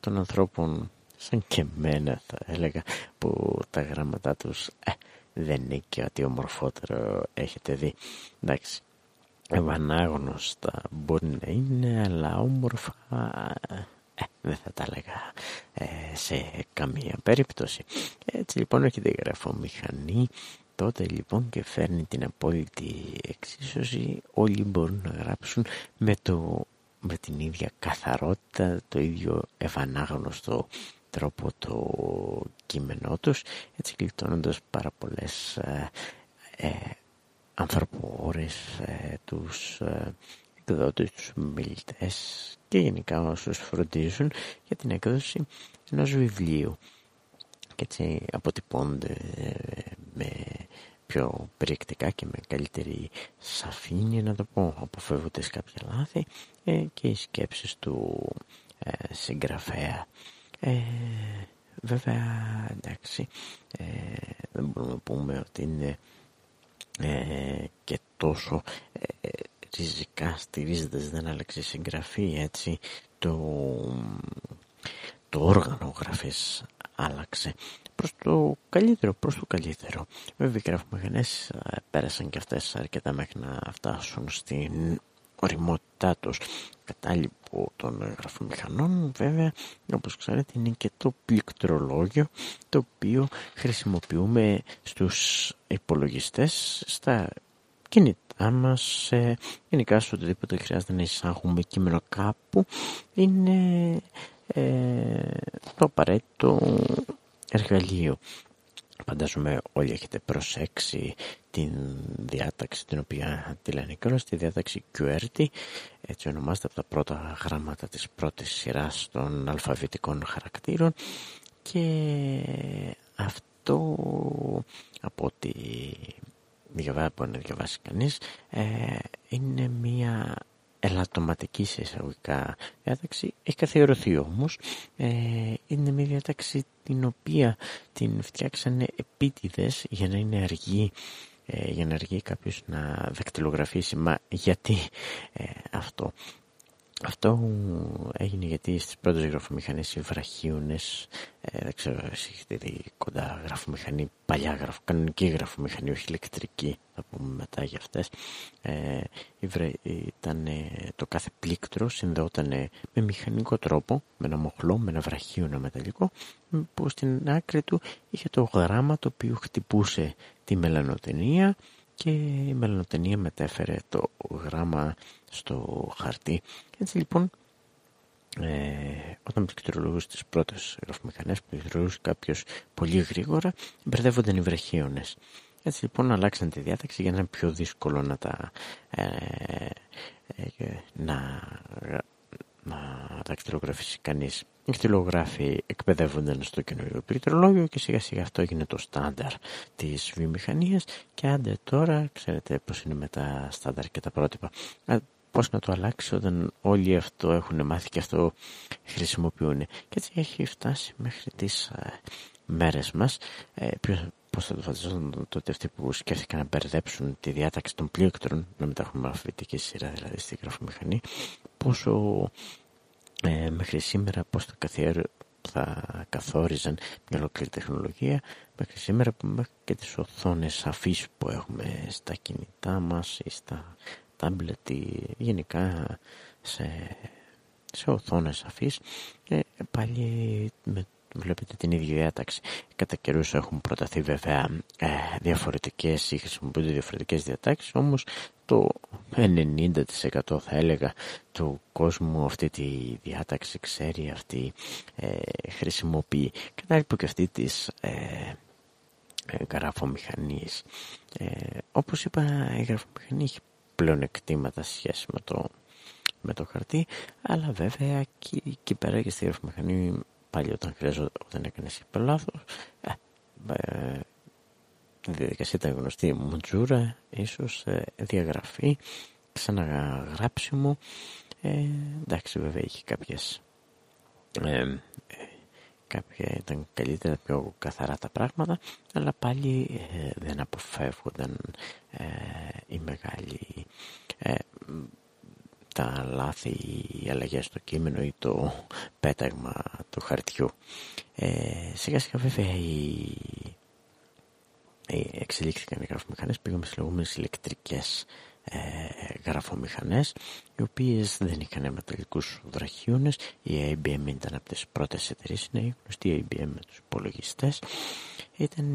των ανθρώπων σαν και εμένα θα έλεγα που τα γράμματά τους ε, δεν είναι και ό,τι ομορφότερο έχετε δει. Εντάξει ευανάγνωστα μπορεί να είναι αλλά όμορφα ε, δεν θα τα έλεγα ε, σε καμία περίπτωση. Έτσι λοιπόν έχετε γραφομηχανή τότε λοιπόν και φέρνει την απόλυτη εξίσωση. Όλοι μπορούν να γράψουν με, το, με την ίδια καθαρότητα το ίδιο ευανάγνωστο τρόπο το κείμενό τους έτσι κλειτώνοντας πάρα πολλές ε, ε, ανθρωπόρες ε, τους ε, εκδότες, τους μιλητές και γενικά όσους φροντίζουν για την έκδοση ενός βιβλίου. Και έτσι αποτυπώνται ε, με πιο περιεκτικά και με καλύτερη σαφήνεια να το πω. Αποφεύγονται κάποια λάθη ε, και οι σκέψεις του ε, συγγραφέα ε, βέβαια εντάξει ε, δεν μπορούμε να πούμε ότι είναι ε, και τόσο ε, ριζικά στηρίζεται δεν άλλαξε η συγγραφή έτσι το, το όργανο γραφής άλλαξε προς το καλύτερο, προς το καλύτερο. Βέβαια οι γραφομηχανές ε, πέρασαν και αυτές αρκετά μέχρι να φτάσουν στην οριμότητά τους. Κατάλοιπο των γραφομηχανών βέβαια όπως ξέρετε είναι και το πληκτρολόγιο το οποίο χρησιμοποιούμε στους υπολογιστές στα κινητά μας ε, γενικά στο οτιδήποτε χρειάζεται να εισάγουμε κείμενο κάπου. Είναι ε, το απαραίτητο εργαλείο Φαντάζομαι όλοι έχετε προσέξει την διάταξη την οποία τη λένε και τη διάταξη QWERTY. Έτσι ονομάζεται από τα πρώτα γράμματα της πρώτης σειράς των αλφαβητικών χαρακτήρων. Και αυτό από ό,τι διαβάσει, μπορεί να διαβάσει κανείς ε, είναι μια ελαττωματική σε εισαγωγικά διάταξη. Έχει καθιερωθεί όμως. Ε, είναι μια διάταξη την οποία την φτιάξανε επίτηδες για να είναι αργή ε, για να αργεί κάποιος να δακτυλογραφήσει. Μα γιατί ε, αυτό; Αυτό έγινε γιατί στις πρώτες γραφομηχανές οι βραχίονες, ε, δεν ξέρω εσύ έχετε δει κοντά γραφομηχανή, παλιά γραφο, κανονική γραφομηχανή, όχι ηλεκτρική, θα πούμε μετά για αυτές. Ε, ήταν, το κάθε πλήκτρος συνδεόταν με μηχανικό τρόπο, με ένα μοχλό, με ένα βραχίωνο μεταλλικό, που στην άκρη του είχε το γράμμα το οποίο χτυπούσε τη μελανοτενία και η μελανοτενία μετέφερε το γράμμα στο χαρτί. Έτσι λοιπόν, ε, όταν πληκτρολογούσε τις πρώτες γραφομηχανές, πληκτρολογούσε κάποιος πολύ γρήγορα, μπερδεύονταν οι βραχίονες. Έτσι λοιπόν αλλάξαν τη διάταξη για να είναι πιο δύσκολο να τα ε, ε, να, να δακτυλογραφήσει κανείς. Οι κτηλογράφοι εκπαιδεύονταν στο καινούριο πληκτρολόγιο και σιγά σιγά αυτό έγινε το στάνταρ της βιομηχανίας και άντε τώρα ξέρετε πώς είναι με τα στάνταρ και τα πρότυπα πώς να το αλλάξει όταν όλοι αυτό έχουν μάθει και αυτό χρησιμοποιούν. Και έτσι έχει φτάσει μέχρι τις ε, μέρες μας. Ε, πώς θα το φανταζόταν τότε αυτοί που σκέφτηκαν να μπερδέψουν τη διάταξη των πλήκτρων, να μετά έχουμε αλφαβητική σειρά δηλαδή στη γραφομηχανή, πόσο ε, μέχρι σήμερα πώς θα, καθιέρω, θα καθόριζαν μια ολόκληρη τεχνολογία μέχρι σήμερα που μέχρι και τις οθόνες αφής που έχουμε στα κινητά μας ή στα τάμπλετ γενικά σε, σε οθόνες αφής. Και πάλι με, βλέπετε την ίδια διάταξη. Κατά καιρούς έχουν προταθεί βέβαια ε, διαφορετικές ή χρησιμοποιούνται διαφορετικές διατάξεις όμως το 90% θα έλεγα του κόσμου αυτή τη διάταξη ξέρει αυτή ε, χρησιμοποιεί κατάλοιπο και αυτή της ε, ε, γραφομηχανής ε, όπως είπα η γραφομηχανή έχει πλεονεκτήματα σχέση με το, με το χαρτί αλλά βέβαια και εκεί πέρα και στη γραφομηχανή πάλι όταν χρειάζεται όταν έκανες υπερλάθος ε, ε, η διαδικασία ήταν γνωστή μουτζούρα ίσως ε, διαγραφή ξαναγράψιμο ε, εντάξει βέβαια είχε κάποιες ε, κάποια ήταν καλύτερα πιο καθαρά τα πράγματα αλλά πάλι ε, δεν αποφεύγονταν ε, οι μεγάλοι ε, τα λάθη, οι αλλαγές στο κείμενο ή το πέταγμα του χαρτιού. Ε, σιγά σιγά βέβαια οι, οι εξελίχθηκαν οι γραφομηχανές πήγαμε σε λεγόμενες ηλεκτρικές ε, γραφομηχανές οι οποίες δεν είχαν μεταλλικούς βραχίονες η IBM ήταν από τις πρώτες εταιρείες είναι η γνωστή IBM με τους υπολογιστές. ήταν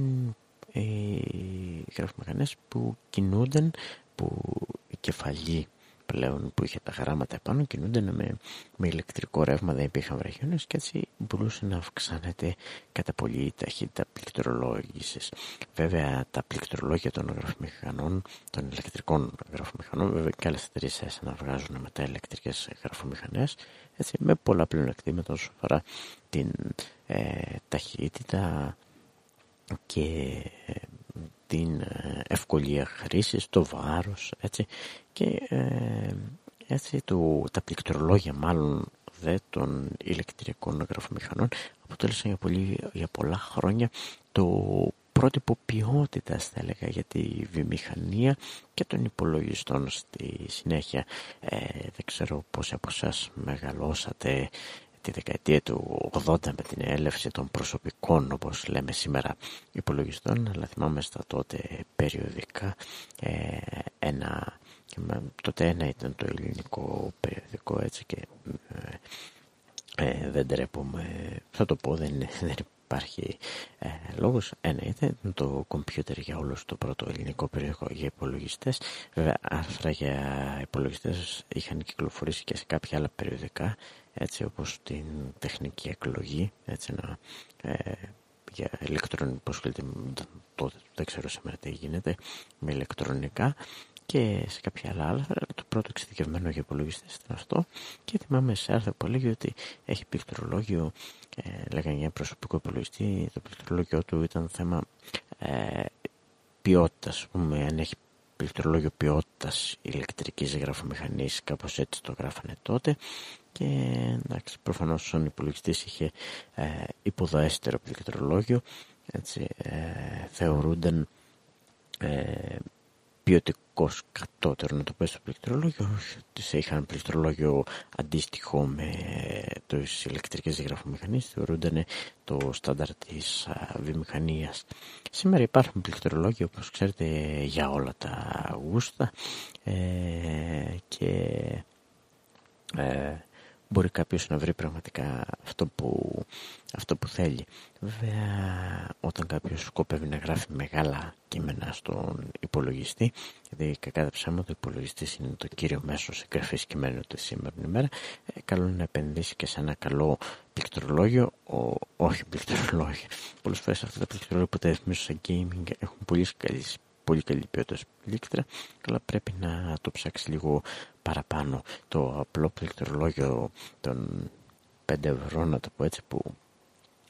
οι ε, γραφομηχανές που κινούνταν που η κεφαλή πλέον που είχε τα γράμματα επάνω κινούνται με, με ηλεκτρικό ρεύμα δεν υπήρχαν βραχιόνες και έτσι μπορούσε να αυξάνεται κατά πολύ η ταχύτητα πληκτρολόγησης. Βέβαια τα πληκτρολόγια των γραφομηχανών, των ηλεκτρικών γραφομηχανών, βέβαια και άλλες εταιρείες να βγάζουν μετά ηλεκτρικές γραφομηχανές έτσι, με πολλά πλεονεκτήματα όσο αφορά την ε, ταχύτητα και ε, την ε, ευκολία χρήσης, το βάρος έτσι, και ε, έτσι το, τα πληκτρολόγια μάλλον δε των ηλεκτρικών γραφομηχανών αποτέλεσαν για, πολύ, για πολλά χρόνια το πρότυπο ποιότητας θα έλεγα για τη βιομηχανία και των υπολογιστών στη συνέχεια. Ε, δεν ξέρω πόσοι από εσάς μεγαλώσατε τη δεκαετία του 80 με την έλευση των προσωπικών όπως λέμε σήμερα υπολογιστών αλλά θυμάμαι στα τότε περιοδικά ε, ένα τότε ένα ήταν το ελληνικό περιοδικό έτσι και ε, ε, δεν τρέπομαι θα το πω δεν, δεν υπάρχει ε, λόγος ένα ήταν το κομπιούτερ για όλους το πρώτο ελληνικό περιοδικό για υπολογιστές. Βέβαια άρθρα για υπολογιστές είχαν κυκλοφορήσει και σε κάποια άλλα περιοδικά έτσι όπως την τεχνική εκλογή έτσι να, ε, για ηλεκτρονικό τότε δεν ξέρω σήμερα τι γίνεται με ηλεκτρονικά και σε κάποια άλλα άλλα. Το πρώτο εξειδικευμένο για υπολογιστές ήταν αυτό. Και θυμάμαι σε άρθρο που έλεγε ότι έχει πληκτρολόγιο ε, λέγανε για προσωπικό υπολογιστή το πληκτρολόγιο του ήταν θέμα ε, ποιότητας πούμε αν έχει πληκτρολόγιο ποιότητας ηλεκτρικής γραφομηχανής κάπως έτσι το γράφανε τότε. Και εντάξει προφανώς ο υπολογιστής είχε ε, υποδαέστερο πληκτρολόγιο έτσι ε, θεωρούνταν ε, ποιοτικό κατώτερο να το πω στο πληκτρολόγιο. Τις είχαν πληκτρολόγιο αντίστοιχο με τις ηλεκτρικές γραφομηχανίες θεωρούνταν το στάνταρ της βιομηχανίας. Σήμερα υπάρχουν πληκτρολόγια όπως ξέρετε για όλα τα γούστα ε, και ε, μπορεί κάποιος να βρει πραγματικά αυτό που, αυτό που θέλει. Βέβαια, όταν κάποιος σκοπεύει να γράφει μεγάλα κείμενα στον υπολογιστή, γιατί κακά τα ψέματα ο υπολογιστής είναι το κύριο μέσο σε γραφή κειμένου της σήμερα ημέρα, ε, καλό είναι να επενδύσει και σε ένα καλό πληκτρολόγιο, ο, όχι πληκτρολόγιο. Πολλές φορές αυτά τα πληκτρολόγια που τα σε gaming έχουν πολύ καλή πολύ καλή ποιότητα πλήκτρα, αλλά πρέπει να το ψάξει λίγο παραπάνω. Το απλό πληκτρολόγιο των 5 ευρώ, να το πω έτσι, που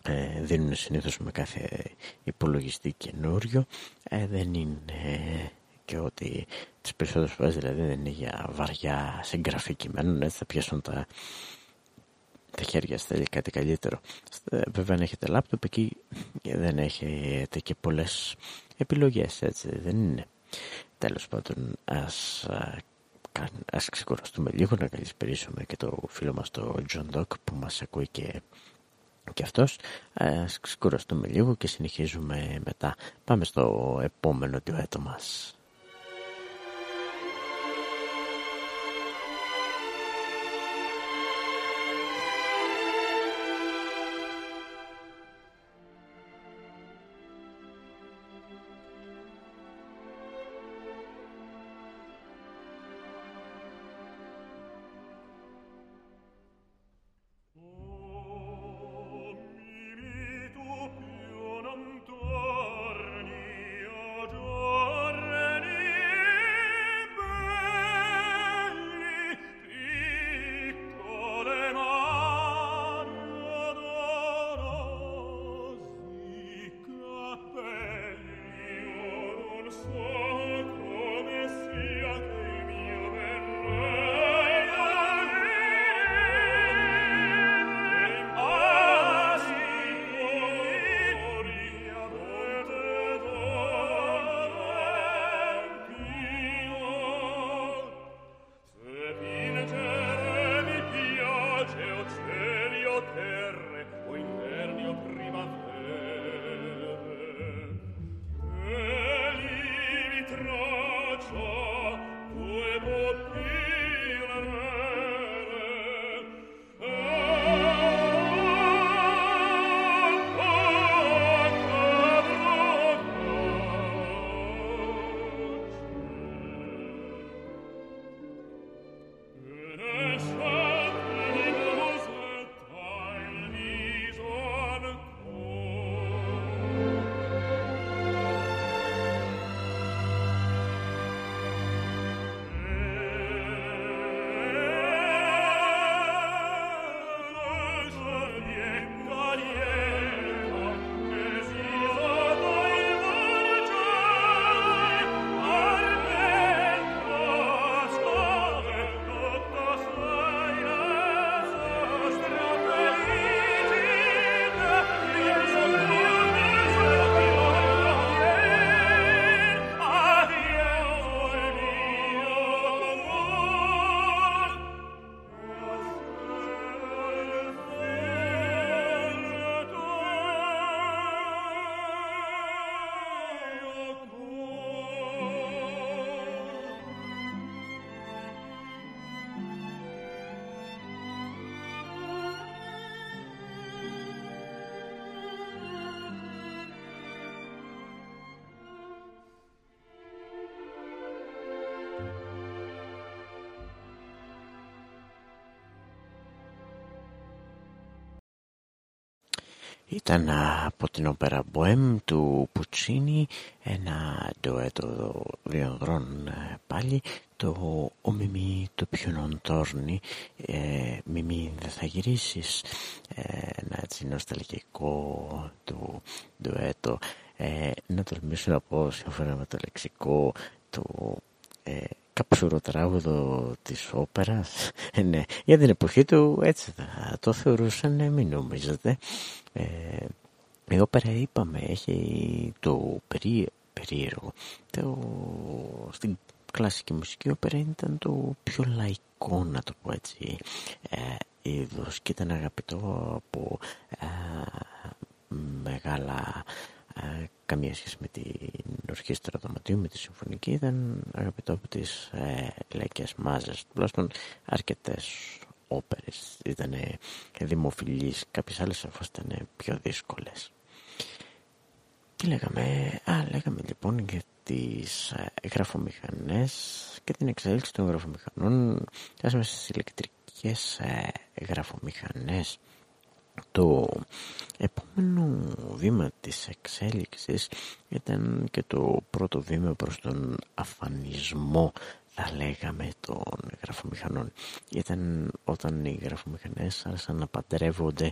ε, δίνουν συνήθως με κάθε υπολογιστή καινούριο, ε, δεν είναι και ότι τις περισσότερες φορές δηλαδή δεν είναι για βαριά συγγραφή κειμένων, έτσι θα πιάσουν τα, τα χέρια θέλει κάτι καλύτερο. Βέβαια αν έχετε λάπτοπ εκεί δεν έχετε και πολλές επιλογές έτσι δεν είναι. Τέλος πάντων ας, ας ξεκουραστούμε λίγο να καλησπερίσουμε και το φίλο μας το John Doc που μας ακούει και και αυτός. Ας ξεκουραστούμε λίγο και συνεχίζουμε μετά. Πάμε στο επόμενο τιουέτο μας terror Ήταν από την όπερα Μποέμ του Πουτσίνη ένα ντοέτο βιογρών ε, πάλι το «Ο Μιμή το ποιον τόρνη» ε, «Μιμή δεν θα γυρίσεις» ε, ένα έτσι νοσταλγικό του ντοέτο ε, να τολμήσω να πω σύμφωνα με το λεξικό το ε, καψουροτράγουδο της όπερας. Ε, ναι, για την εποχή του έτσι θα το θεωρούσαν ε, μην νομίζετε ε, η όπερα είπαμε έχει το περί, περίεργο. Το, στην κλασική μουσική όπερα ήταν το πιο λαϊκό να το πω έτσι ε, είδος. Και ήταν αγαπητό από ε, μεγάλα ε, καμία σχέση με την ορχήστρα δωματίου, με τη συμφωνική, ήταν αγαπητό από τις ε, λαϊκές μάζες. Τουλάχιστον αρκετές όπερες ήταν δημοφιλείς, κάποιες άλλες σαφώς ήταν πιο δύσκολες. Τι λέγαμε, α, λέγαμε λοιπόν για τις ε, γραφομηχανές και την εξέλιξη των γραφομηχανών. Φτάσαμε στις ηλεκτρικές ε, γραφομηχανές το επόμενο βήμα της εξέλιξης ήταν και το πρώτο βήμα προς τον αφανισμό θα λέγαμε των γραφομηχανών ήταν όταν οι γραφομηχανές άρχισαν να παντρεύονται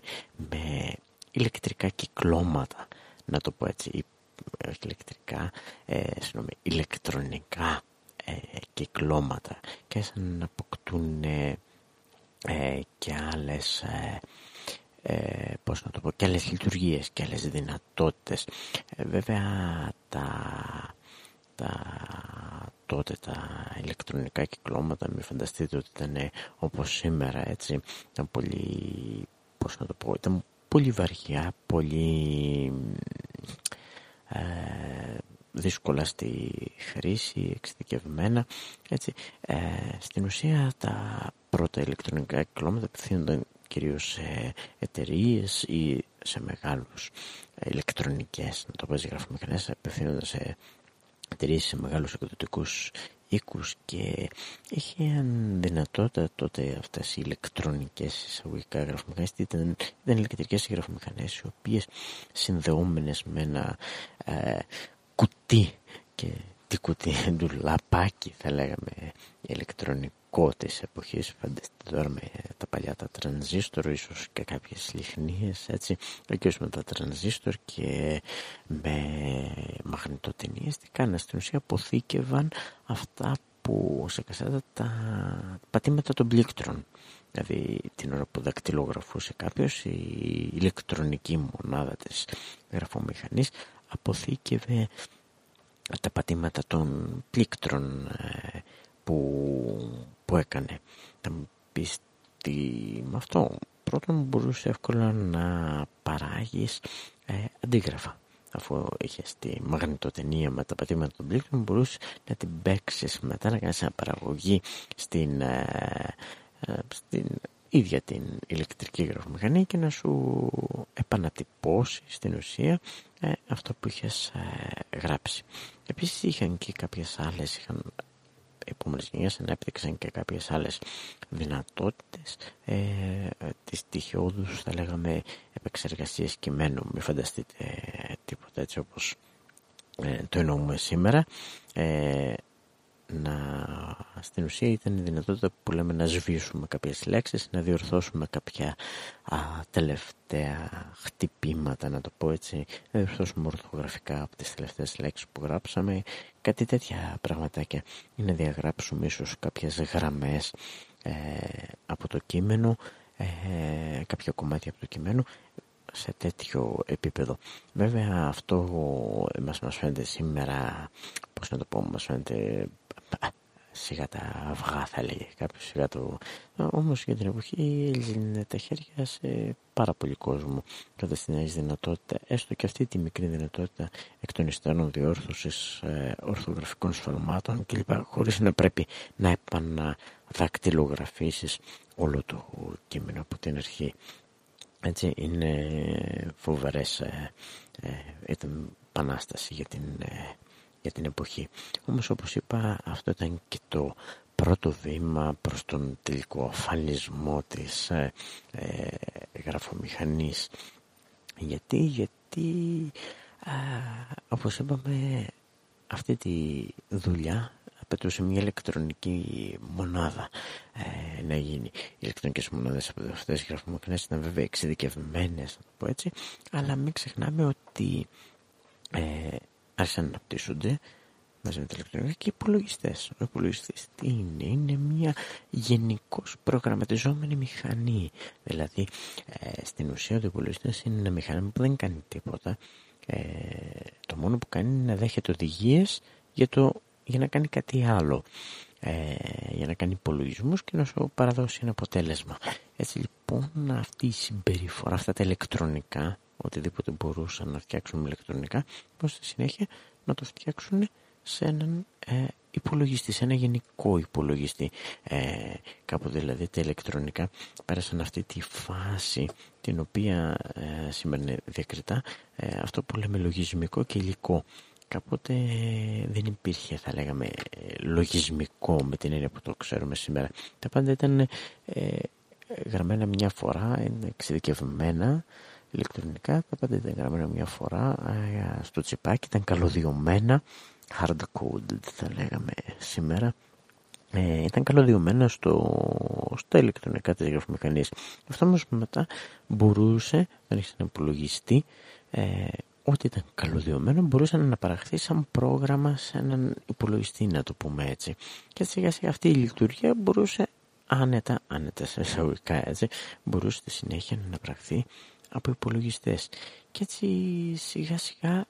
με ηλεκτρικά κυκλώματα να το πω έτσι όχι ηλεκτρικά ε, συγνώμη, ηλεκτρονικά ε, κυκλώματα και άρχισαν να αποκτούν ε, και άλλες ε, ε, πώς να το πω, και άλλες λειτουργίες και άλλες δυνατότητες. Ε, βέβαια τα, τα, τότε τα ηλεκτρονικά κυκλώματα, μην φανταστείτε ότι ήταν όπως σήμερα, έτσι, ήταν πολύ, πώς να το πω, ήταν πολύ βαριά, πολύ ε, δύσκολα στη χρήση, εξειδικευμένα, έτσι. Ε, στην ουσία τα πρώτα ηλεκτρονικά κυκλώματα απευθύνονταν κυρίως σε εταιρείες ή σε μεγάλους ηλεκτρονικές, να το πω έτσι γραφομηχανές, απευθύνονται σε εταιρείε σε μεγάλους εκδοτικούς οίκους και είχε δυνατότητα τότε αυτές οι ηλεκτρονικές εισαγωγικά γραφομηχανές ήταν, ήταν ηλεκτρικές γραφομηχανές οι οποίες συνδεόμενες με ένα ε, κουτί και τι κουτί του λαπάκι θα λέγαμε ηλεκτρονικό κακό της εποχής φανταστείτε τώρα με τα παλιά τα τρανζίστορ ίσως και κάποιες λιχνίες έτσι και με τα τρανζίστορ και με μαγνητοτενίες τι κάνανε στην ουσία αποθήκευαν αυτά που σε κασέτα τα πατήματα των πλήκτρων. Δηλαδή την ώρα που δακτυλογραφούσε κάποιος η ηλεκτρονική μονάδα της γραφομηχανής αποθήκευε τα πατήματα των πλήκτρων ε, που, που έκανε. Θα μου πεις τι με αυτό. Πρώτον μπορούσε εύκολα να παράγεις ε, αντίγραφα. Αφού είχες τη μαγνητοτενία με τα πατήματα των πλήκτων μπορούσες να την παίξεις μετά να κάνεις παραγωγή στην, ε, ε, στην ίδια την ηλεκτρική γραφομηχανή και να σου επανατυπώσει στην ουσία αυτό που είχες γράψει. Επίσης είχαν και κάποιες άλλες, είχαν επόμενες γενιές ανέπτυξαν και κάποιες άλλες δυνατότητες ε, της τυχιόδους θα λέγαμε επεξεργασίες κειμένου. Μην φανταστείτε ε, τίποτα έτσι όπως ε, το εννοούμε σήμερα. Ε, να, στην ουσία ήταν η δυνατότητα που λέμε να σβήσουμε κάποιες λέξεις, να διορθώσουμε κάποια α, τελευταία χτυπήματα, να το πω έτσι, να διορθώσουμε ορθογραφικά από τις τελευταίες λέξεις που γράψαμε, κάτι τέτοια πραγματάκια, ή να διαγράψουμε ίσως κάποιες γραμμές ε, από το κείμενο, ε, κάποια κομμάτια από το κείμενο, σε τέτοιο επίπεδο. Βέβαια αυτό μας, μας φαίνεται σήμερα, πώς να το πω, μας φαίνεται σιγά τα αυγά θα λέει κάποιος σιγά το... Όμως για την εποχή έλυνε τα χέρια σε πάρα πολύ κόσμο κατά στην δυνατότητα, έστω και αυτή τη μικρή δυνατότητα εκ των υστέρων διόρθωσης ε, ορθογραφικών σφαλμάτων κλπ. Χωρίς να πρέπει να επαναδακτυλογραφήσεις όλο το κείμενο από την αρχή. Έτσι είναι φοβερές, ε, ε, ήταν επανάσταση για την ε, για την εποχή. Όμως όπως είπα αυτό ήταν και το πρώτο βήμα προς τον τελικό αφανισμό της ε, ε, γραφομηχανής. Γιατί, γιατί α, όπως είπαμε αυτή τη δουλειά απαιτούσε μια ηλεκτρονική μονάδα ε, να γίνει. Οι ηλεκτρονικές μονάδες από αυτές οι γραφομηχανές ήταν βέβαια εξειδικευμένες, να το πω έτσι, αλλά μην ξεχνάμε ότι ε, άρχισαν να αναπτύσσονται μαζί με τα ηλεκτρονικά και υπολογιστές. Ο υπολογιστής τι είναι, είναι μια γενικώς προγραμματιζόμενη μηχανή. Δηλαδή, ε, στην ουσία, ο υπολογιστής είναι ένα μηχάνημα που δεν κάνει τίποτα. Ε, το μόνο που κάνει είναι να δέχεται οδηγίες για, για να κάνει κάτι άλλο. Ε, για να κάνει υπολογισμούς και να σου παραδώσει ένα αποτέλεσμα. Έτσι λοιπόν αυτή η συμπεριφορά, αυτά τα ηλεκτρονικά, οτιδήποτε μπορούσαν να φτιάξουν ηλεκτρονικά, πώς στη συνέχεια να το φτιάξουν σε έναν ε, υπολογιστή, σε ένα γενικό υπολογιστή. Ε, κάποτε δηλαδή τα ηλεκτρονικά πέρασαν αυτή τη φάση την οποία ε, σήμερα είναι διακριτά ε, αυτό που λέμε λογισμικό και υλικό. Κάποτε δεν υπήρχε θα λέγαμε λογισμικό με την έννοια που το ξέρουμε σήμερα. Τα πάντα ήταν ε, γραμμένα μια φορά, εξειδικευμένα ηλεκτρονικά, τα πάντα ήταν γραμμένα μια φορά στο τσιπάκι, ήταν καλωδιωμένα hard coded θα λέγαμε σήμερα ε, ήταν καλωδιωμένα στο, στα ηλεκτρονικά της γραφομηχανής. Αυτό όμως μετά μπορούσε, δεν έχεις να υπολογιστή, ε, ό,τι ήταν καλωδιωμένο μπορούσε να αναπαραχθεί σαν πρόγραμμα σε έναν υπολογιστή να το πούμε έτσι. Και σιγά σιγά αυτή η λειτουργία μπορούσε άνετα, άνετα σε εισαγωγικά έτσι, μπορούσε στη συνέχεια να αναπαραχθεί από υπολογιστές. Και έτσι σιγά σιγά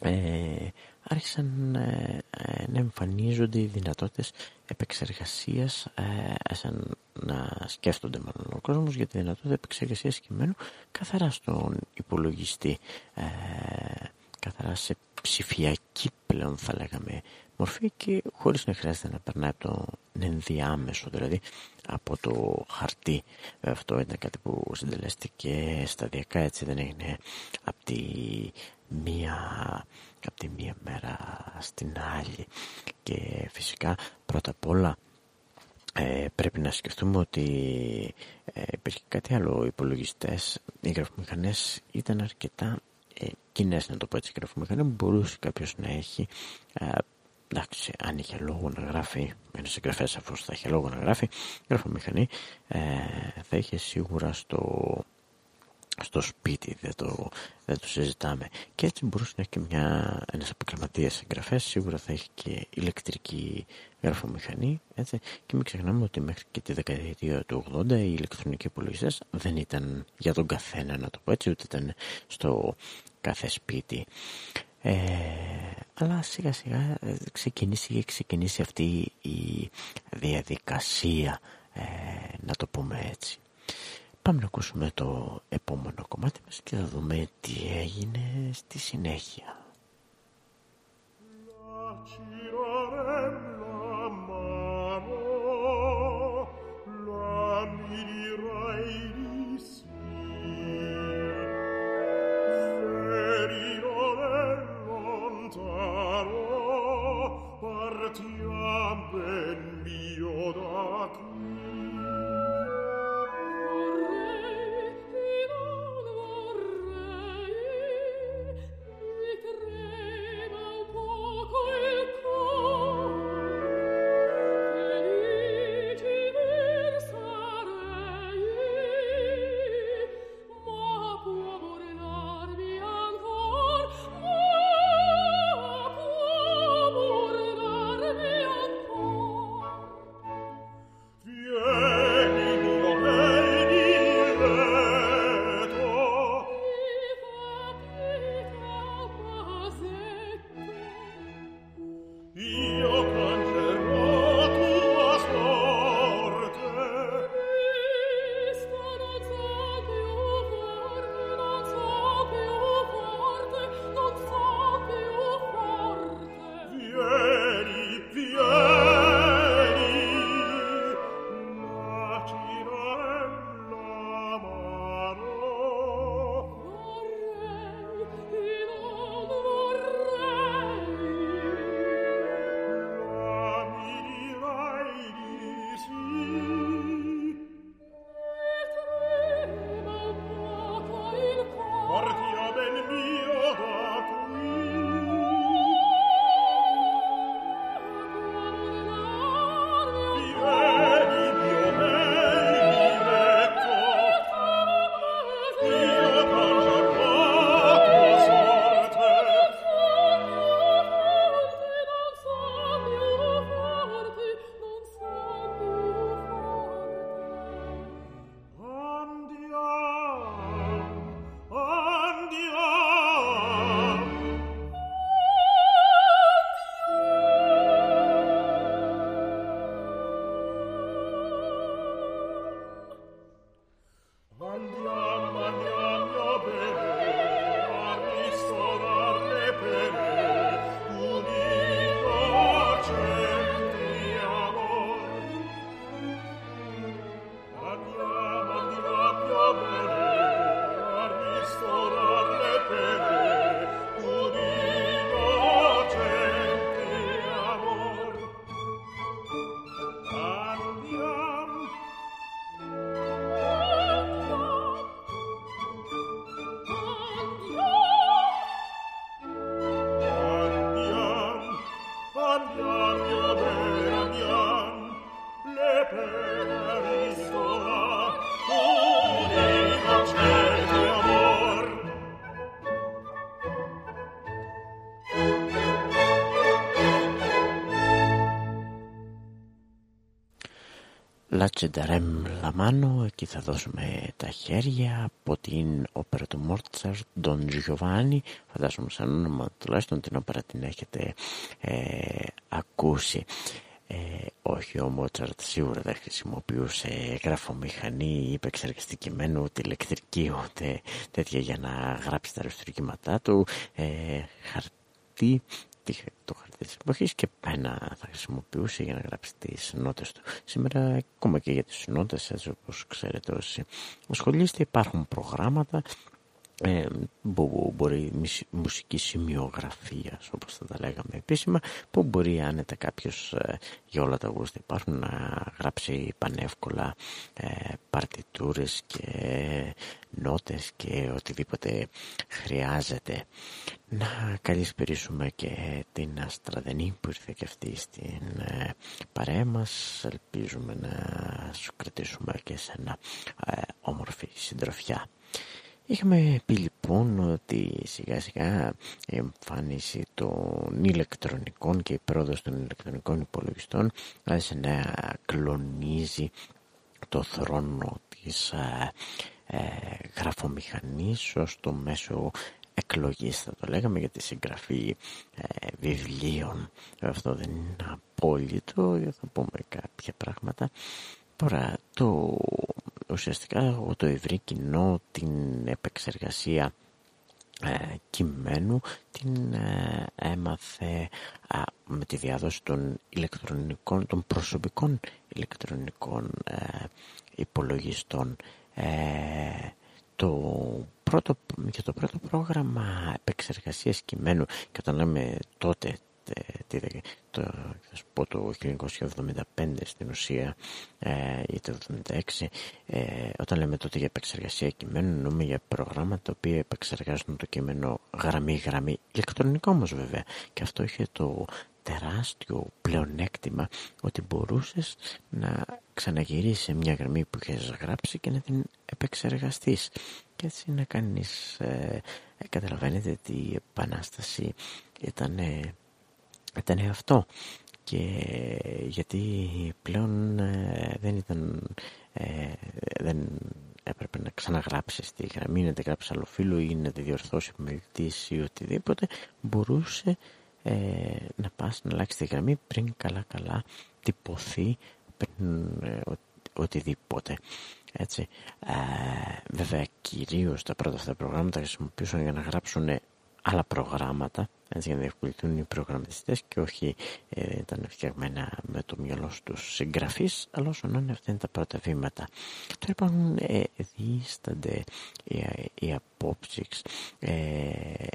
ε, άρχισαν ε, ε, να εμφανίζονται οι δυνατότητες επεξεργασίας ε, σαν να σκέφτονται μάλλον ο κόσμος για τη δυνατότητα επεξεργασίας κειμένου καθαρά στον υπολογιστή καθαρά σε ψηφιακή πλέον θα λέγαμε μορφή και χωρίς να χρειάζεται να περνάει από το ενδιάμεσο δηλαδή από το χαρτί. Αυτό ήταν κάτι που συντελέστηκε σταδιακά έτσι δεν έγινε από τη μία από τη μία μέρα στην άλλη. Και φυσικά πρώτα απ' όλα ε, πρέπει να σκεφτούμε ότι ε, υπήρχε κάτι άλλο. Οι υπολογιστές, οι γραφομηχανές ήταν αρκετά ε, κοινές να το πω έτσι γραφομηχανές που μπορούσε κάποιος να έχει ε, εντάξει αν είχε λόγο να γράφει ένα συγγραφέα αφού θα είχε λόγο να γράφει γραφομηχανή ε, θα είχε σίγουρα στο στο σπίτι, δεν το, δεν το συζητάμε. Και έτσι μπορούσε να έχει και μια, ένας επαγγελματίας εγγραφές, σίγουρα θα έχει και ηλεκτρική γραφομηχανή, έτσι. Και μην ξεχνάμε ότι μέχρι και τη δεκαετία του 80 οι ηλεκτρονικοί υπολογιστές δεν ήταν για τον καθένα, να το πω έτσι, ούτε ήταν στο κάθε σπίτι. Ε, αλλά σιγά σιγά ξεκινήσει, ξεκινήσει αυτή η διαδικασία, ε, να το πούμε έτσι. Πάμε να ακούσουμε το επόμενο κομμάτι μας και θα δούμε τι έγινε στη συνέχεια. Λατσενταρέμ Λαμάνο, εκεί θα δώσουμε τα χέρια από την όπερα του Μόρτσαρτ, Τον Τζιωβάνι, φαντάζομαι σαν όνομα τουλάχιστον την όπερα την έχετε ε, ακούσει. Ε, όχι ο Μότσαρτ σίγουρα δεν χρησιμοποιούσε γραφομηχανή ή επεξεργαστή κειμένου ούτε ηλεκτρική ούτε τέτοια για να γράψει τα αριστουργήματά του. Ε, χαρτί το χαρτί της εποχής και πένα θα χρησιμοποιούσε για να γράψει τις νότες του. Σήμερα ακόμα και για τις νότες έτσι όπως ξέρετε όσοι ασχολείστε υπάρχουν προγράμματα ε, που μπορεί μουσική σημειογραφία όπως θα τα λέγαμε επίσημα που μπορεί άνετα κάποιος ε, για όλα τα γούστα υπάρχουν να γράψει πανεύκολα ε, παρτιτούρες και νότες και οτιδήποτε χρειάζεται να καλησπερίσουμε και την Αστραδενή που ήρθε και αυτή στην ε, παρέα μας. Ελπίζουμε να σου κρατήσουμε και σε ένα ε, όμορφη συντροφιά. Είχαμε πει λοιπόν ότι σιγά σιγά η εμφάνιση των ηλεκτρονικών και η πρόοδος των ηλεκτρονικών υπολογιστών άρχισε να κλονίζει το θρόνο της ε, ε, γραφομηχανής ως το μέσο εκλογής θα το λέγαμε για τη συγγραφή ε, βιβλίων αυτό δεν είναι απόλυτο θα πούμε κάποια πράγματα τώρα το ουσιαστικά το ευρύ κοινό την επεξεργασία ε, κειμένου την ε, έμαθε με τη διάδοση των ηλεκτρονικών, των προσωπικών ηλεκτρονικών ε, υπολογιστών. το πρώτο, για το πρώτο πρόγραμμα επεξεργασίας κειμένου και όταν λέμε τότε τι, το, θα σου πω το 1975 στην ουσία ε, ή το 1976 ε, όταν λέμε τότε για επεξεργασία κειμένου εννοούμε για προγράμματα τα οποία επεξεργάζουν το κείμενο γραμμή-γραμμή ηλεκτρονικό όμως βέβαια. Και αυτό είχε το τεράστιο πλεονέκτημα ότι μπορούσες να ξαναγυρίσεις σε μια γραμμή που είχες γράψει και να την επεξεργαστείς. Και έτσι να κάνεις ε, καταλαβαίνετε ότι η επανάσταση ήταν ήταν αυτό. Και γιατί πλέον ε, δεν ήταν ε, δεν έπρεπε να ξαναγράψεις τη γραμμή να τη γράψεις άλλο φίλο ή να τη διορθώσει με ή οτιδήποτε. Μπορούσε ε, να πας να αλλάξει τη γραμμή πριν καλά καλά τυπωθεί πριν ο, οτιδήποτε έτσι. Βέβαια κυρίως τα πρώτα αυτά προγράμματα χρησιμοποιούσαν για να γράψουν άλλα προγράμματα έτσι, για να διευκολυνθούν οι προγραμματιστές και όχι ε, ήταν φτιαγμένα με το μυαλό στους συγγραφείς αλλά όσο να είναι αυτά είναι τα πρώτα βήματα. Τώρα υπάρχουν ε, δίστανται οι, οι απόψεις ε,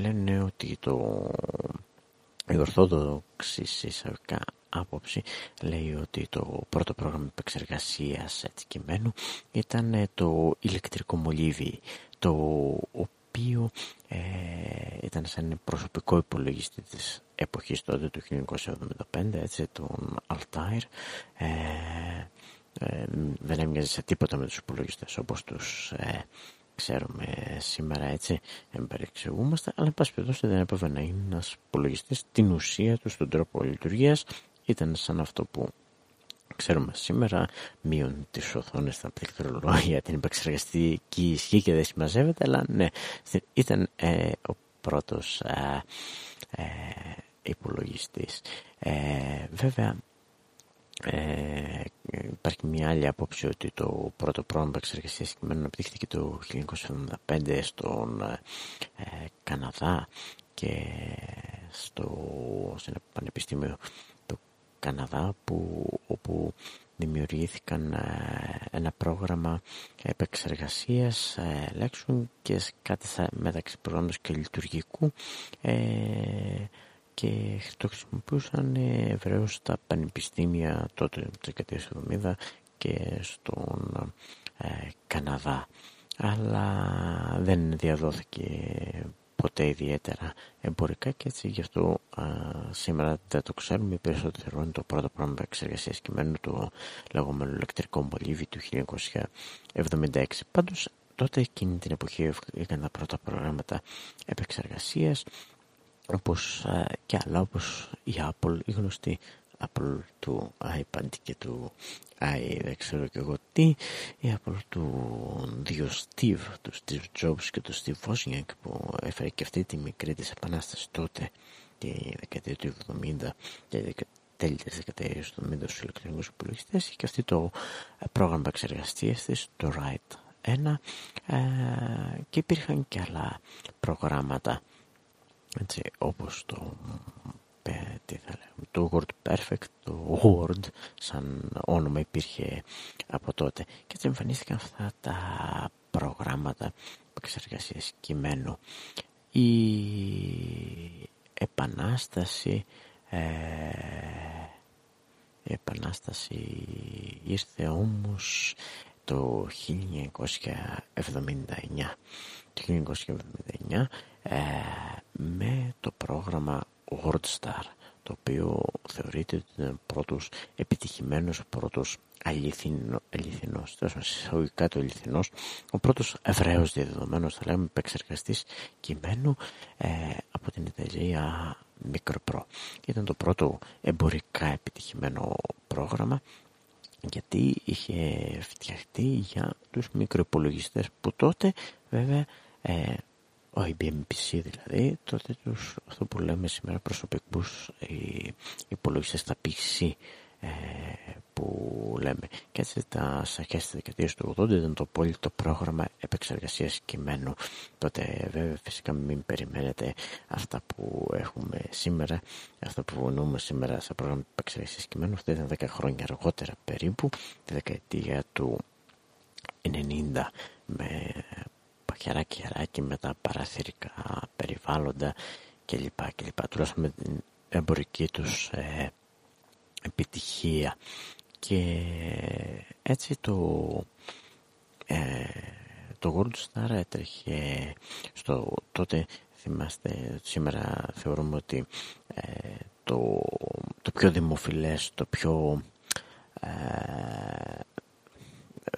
λένε ότι το η ορθόδοξη εισαγωγικά άποψη λέει ότι το πρώτο πρόγραμμα επεξεργασίας έτσι κειμένου ήταν το ηλεκτρικό μολύβι το οποίο ε, ήταν σαν προσωπικό υπολογιστή της εποχής τότε του 1975 έτσι τον Altair ε, ε, δεν έμοιαζε σε τίποτα με τους υπολογιστές όπως τους ε, ξέρουμε σήμερα έτσι εμπεριεξηγούμαστε αλλά εν πάση περιπτώσει δεν έπρεπε να είναι ένας υπολογιστής την ουσία του στον τρόπο λειτουργίας ήταν σαν αυτό που ξέρουμε σήμερα μείον τις οθόνες στα πληκτρολόγια την επεξεργαστική ισχύ και δεν συμμαζεύεται αλλά ναι ήταν ε, ο πρώτος ε, ε, υπολογιστής. Ε, βέβαια ε, υπάρχει μια άλλη άποψη ότι το πρώτο πρόγραμμα επεξεργασίας κειμένου αναπτύχθηκε το 1975 στον ε, Καναδά και στο, σε ένα πανεπιστήμιο Καναδά που, όπου δημιουργήθηκαν ε, ένα πρόγραμμα επεξεργασίας ε, λέξεων και κάτι μεταξύ προγράμματος και λειτουργικού ε, και το χρησιμοποιούσαν ευρέως στα πανεπιστήμια τότε της δεκαετίας 70 και στον Καναδά. Αλλά δεν διαδόθηκε ποτέ ιδιαίτερα εμπορικά και έτσι γι' αυτό α, σήμερα δεν το ξέρουμε. Περισσότερο είναι το πρώτο πρόγραμμα εξεργασία κειμένου του λεγόμενου ηλεκτρικό μολύβι του 1976. Πάντως τότε εκείνη την εποχή είχαν τα πρώτα προγράμματα επεξεργασίας όπως και άλλα όπως η Apple, η γνωστή Apple του iPad και του i δεν ξέρω και εγώ τι. Η Apple του δύο Steve του Steve Jobs και του Steve Wozniak που έφερε και αυτή τη μικρή της επανάσταση τότε τη δεκαετία του 70 και τέλη της δεκαετίας του 70 στους ηλεκτρονικούς υπολογιστές. Και αυτή το πρόγραμμα εξεργαστίας της το Write 1 ε, και υπήρχαν και άλλα προγράμματα έτσι, όπως το τι θα λέμε, το Word Perfect, το Word σαν όνομα υπήρχε από τότε και έτσι εμφανίστηκαν αυτά τα προγράμματα εξεργασία κειμένου. Η επανάσταση ε, η επανάσταση ήρθε όμως το 1979 το 1979 ε, με το πρόγραμμα WordStar το οποίο θεωρείται ότι ήταν πρώτος επιτυχημένος, πρώτος αληθινός, αληθινός, τόσο εισαγωγικά το αληθινός, ο πρώτος Εβραίος διαδεδομένος, θα λέμε, επεξεργαστής κειμένου ε, από την εταιρεία MicroPro. Ήταν το πρώτο εμπορικά επιτυχημένο πρόγραμμα γιατί είχε φτιαχτεί για τους μικροϋπολογιστές που τότε βέβαια ε, ο IBM PC δηλαδή, τότε τους, αυτό που λέμε σήμερα προσωπικούς οι υπολογιστές στα PC ε, που λέμε. Και έτσι τα αρχές της δεκαετίας του 80 ήταν το απόλυτο πρόγραμμα επεξεργασίας κειμένου. Τότε βέβαια φυσικά μην περιμένετε αυτά που έχουμε σήμερα, αυτά που βοηθούμε σήμερα σε πρόγραμμα επεξεργασίας κειμένου. Αυτό ήταν 10 χρόνια αργότερα περίπου, τη δεκαετία του 90 με χεράκι χεράκι με τα παραθυρικά περιβάλλοντα κλπ. κλπ. Τουλάχιστον με την εμπορική τους ε, επιτυχία και έτσι το ε, το World Star έτρεχε στο τότε θυμάστε σήμερα θεωρούμε ότι ε, το, το πιο δημοφιλές το πιο ε,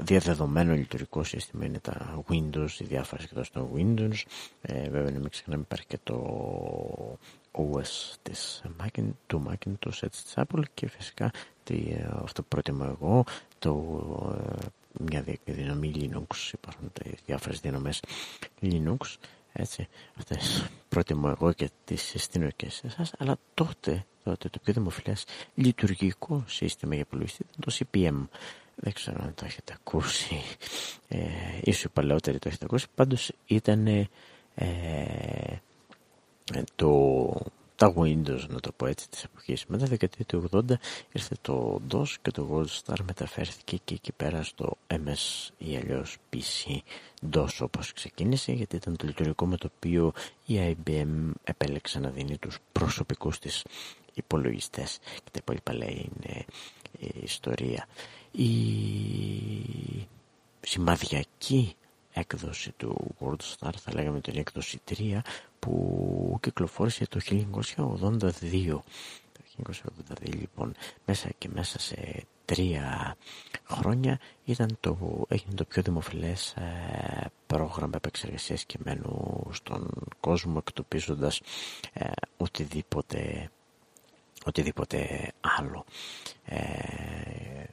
διαδεδομένο λειτουργικό σύστημα είναι τα Windows, οι διάφορες εκτός των Windows. Ε, βέβαια να μην ξεχνάμε υπάρχει και το OS της Macintosh, του Macintosh έτσι της Apple και φυσικά τι, αυτό που προτιμώ εγώ το, ε, μια δύναμη Linux. Υπάρχουν διάφορες δύναμες Linux έτσι, αυτές προτιμώ εγώ και τις συστήνω και σε εσάς αλλά τότε, τότε το πιο δημοφιλές λειτουργικό σύστημα για υπολογιστή ήταν το CPM δεν ξέρω αν το έχετε ακούσει. Ε, ίσως οι παλαιότεροι το έχετε ακούσει. Πάντως ήταν ε, το, τα Windows να το πω έτσι της εποχής. Μετά δεκαετία του 80 ήρθε το DOS και το WordStar μεταφέρθηκε και εκεί πέρα στο MS ή αλλιώς PC DOS όπως ξεκίνησε γιατί ήταν το λειτουργικό με το οποίο η IBM επέλεξε να δίνει τους προσωπικούς της υπολογιστές. Και τα υπόλοιπα λέει είναι η ιστορία η σημαδιακή έκδοση του WorldStar θα λέγαμε την έκδοση 3 που κυκλοφόρησε το 1982 το 1982 λοιπόν μέσα και μέσα σε τρία χρόνια ήταν το, έγινε το πιο δημοφιλές ε, πρόγραμμα επεξεργασίας κειμένου στον κόσμο εκτοπίζοντας ε, οτιδήποτε οτιδήποτε άλλο. Ε,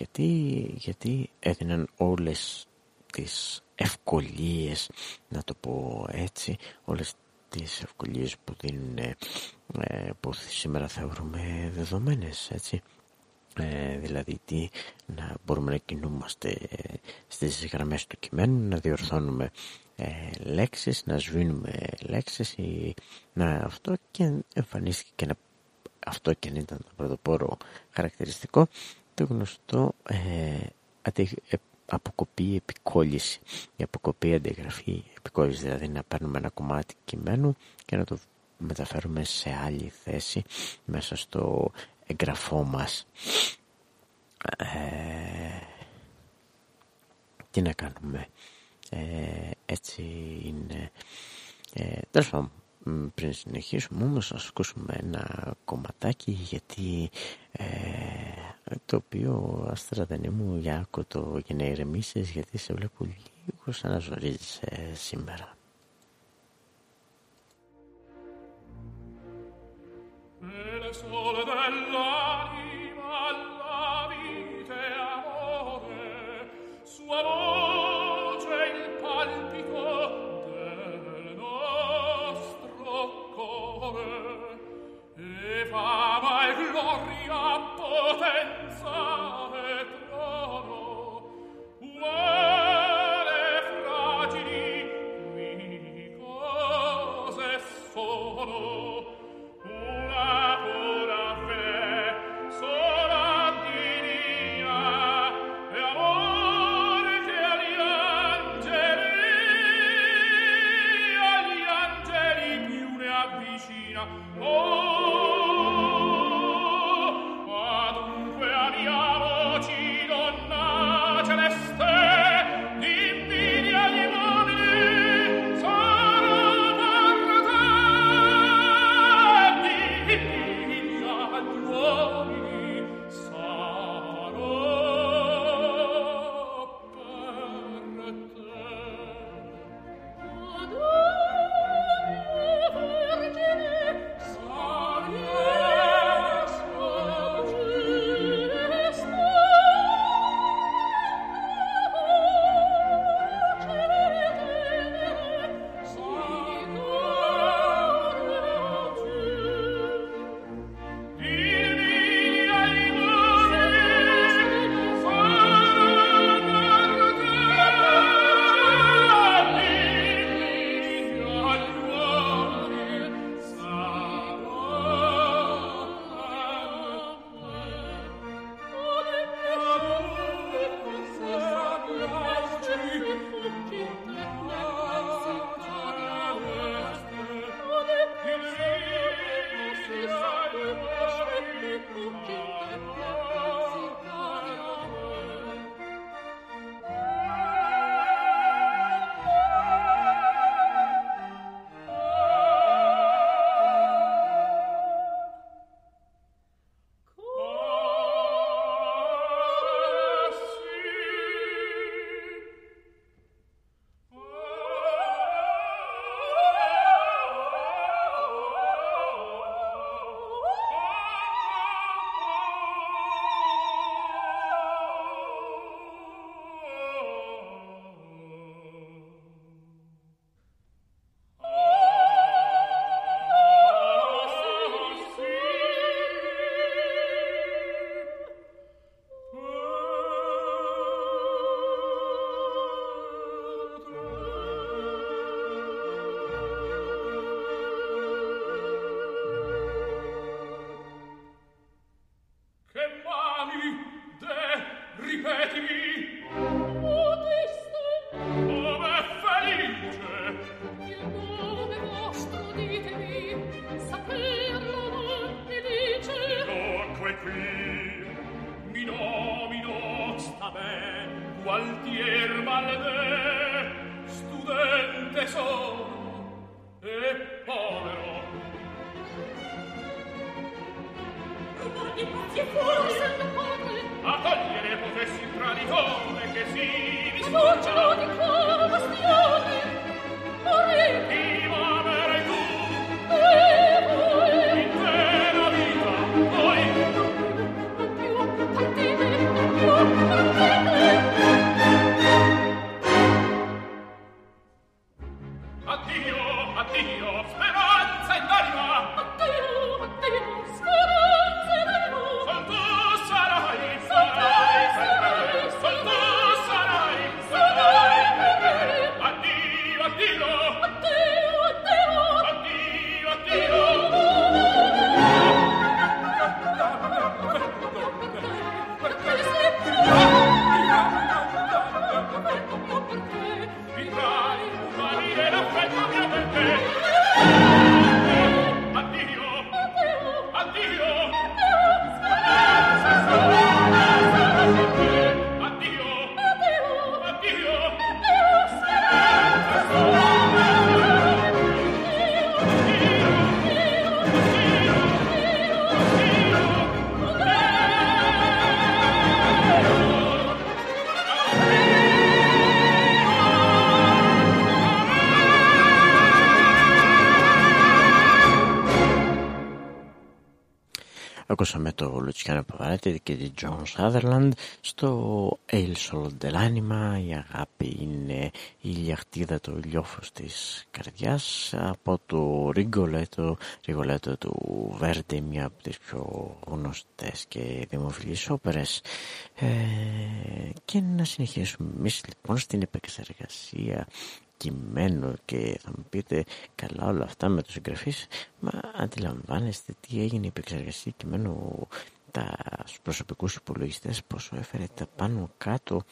γιατί, γιατί έδιναν όλες τις ευκολίες να το πω έτσι όλες τις ευκολίες που δίνουν ε, που σήμερα θεωρούμε δεδομένες έτσι. Ε, δηλαδή τι, να μπορούμε να κινούμαστε στις γραμμές του κειμένου να διορθώνουμε ε, λέξεις να σβήνουμε λέξεις ή, να, αυτό και εμφανίστηκε και ένα αυτό και αν ήταν το πρωτοπόρο χαρακτηριστικό το γνωστό ε, ε, αποκοπή επικόλληση. Η αποκοπή αντιγραφή επικόλληση δηλαδή να παίρνουμε ένα κομμάτι κειμένου και να το μεταφέρουμε σε άλλη θέση μέσα στο εγγραφό μας. Ε, τι να κάνουμε. Ε, έτσι είναι. Ε, τέλος πάντων πριν συνεχίσουμε όμως ας ακούσουμε ένα κομματάκι γιατί ε, το οποίο αστραδανή μου Γιάκο το για να ηρεμήσεις γιατί σε βλέπω λίγο σαν να ζορίζεις ε, σήμερα. E le sole dell'anima fama e gloria potente. Ακούσαμε το Λουτσιάνο Παβαρότι και την Τζόαν Σάδερλαντ στο È il sol dell'anima. Η αγάπη είναι η λιαχτίδα, το ηλιόφως της καρδιάς. Από το Ριγκολέτο, Ριγκολέτο του Βέρντι, μια από τις πιο γνωστές και δημοφιλείς όπερες. Ε, και να συνεχίσουμε εμείς λοιπόν στην επεξεργασία κειμένου και θα μου πείτε καλά όλα αυτά με τους συγγραφείς μα αντιλαμβάνεστε τι έγινε η επεξεργασία κειμένου τα προσωπικούς υπολογιστές πόσο έφερε τα πάνω κάτω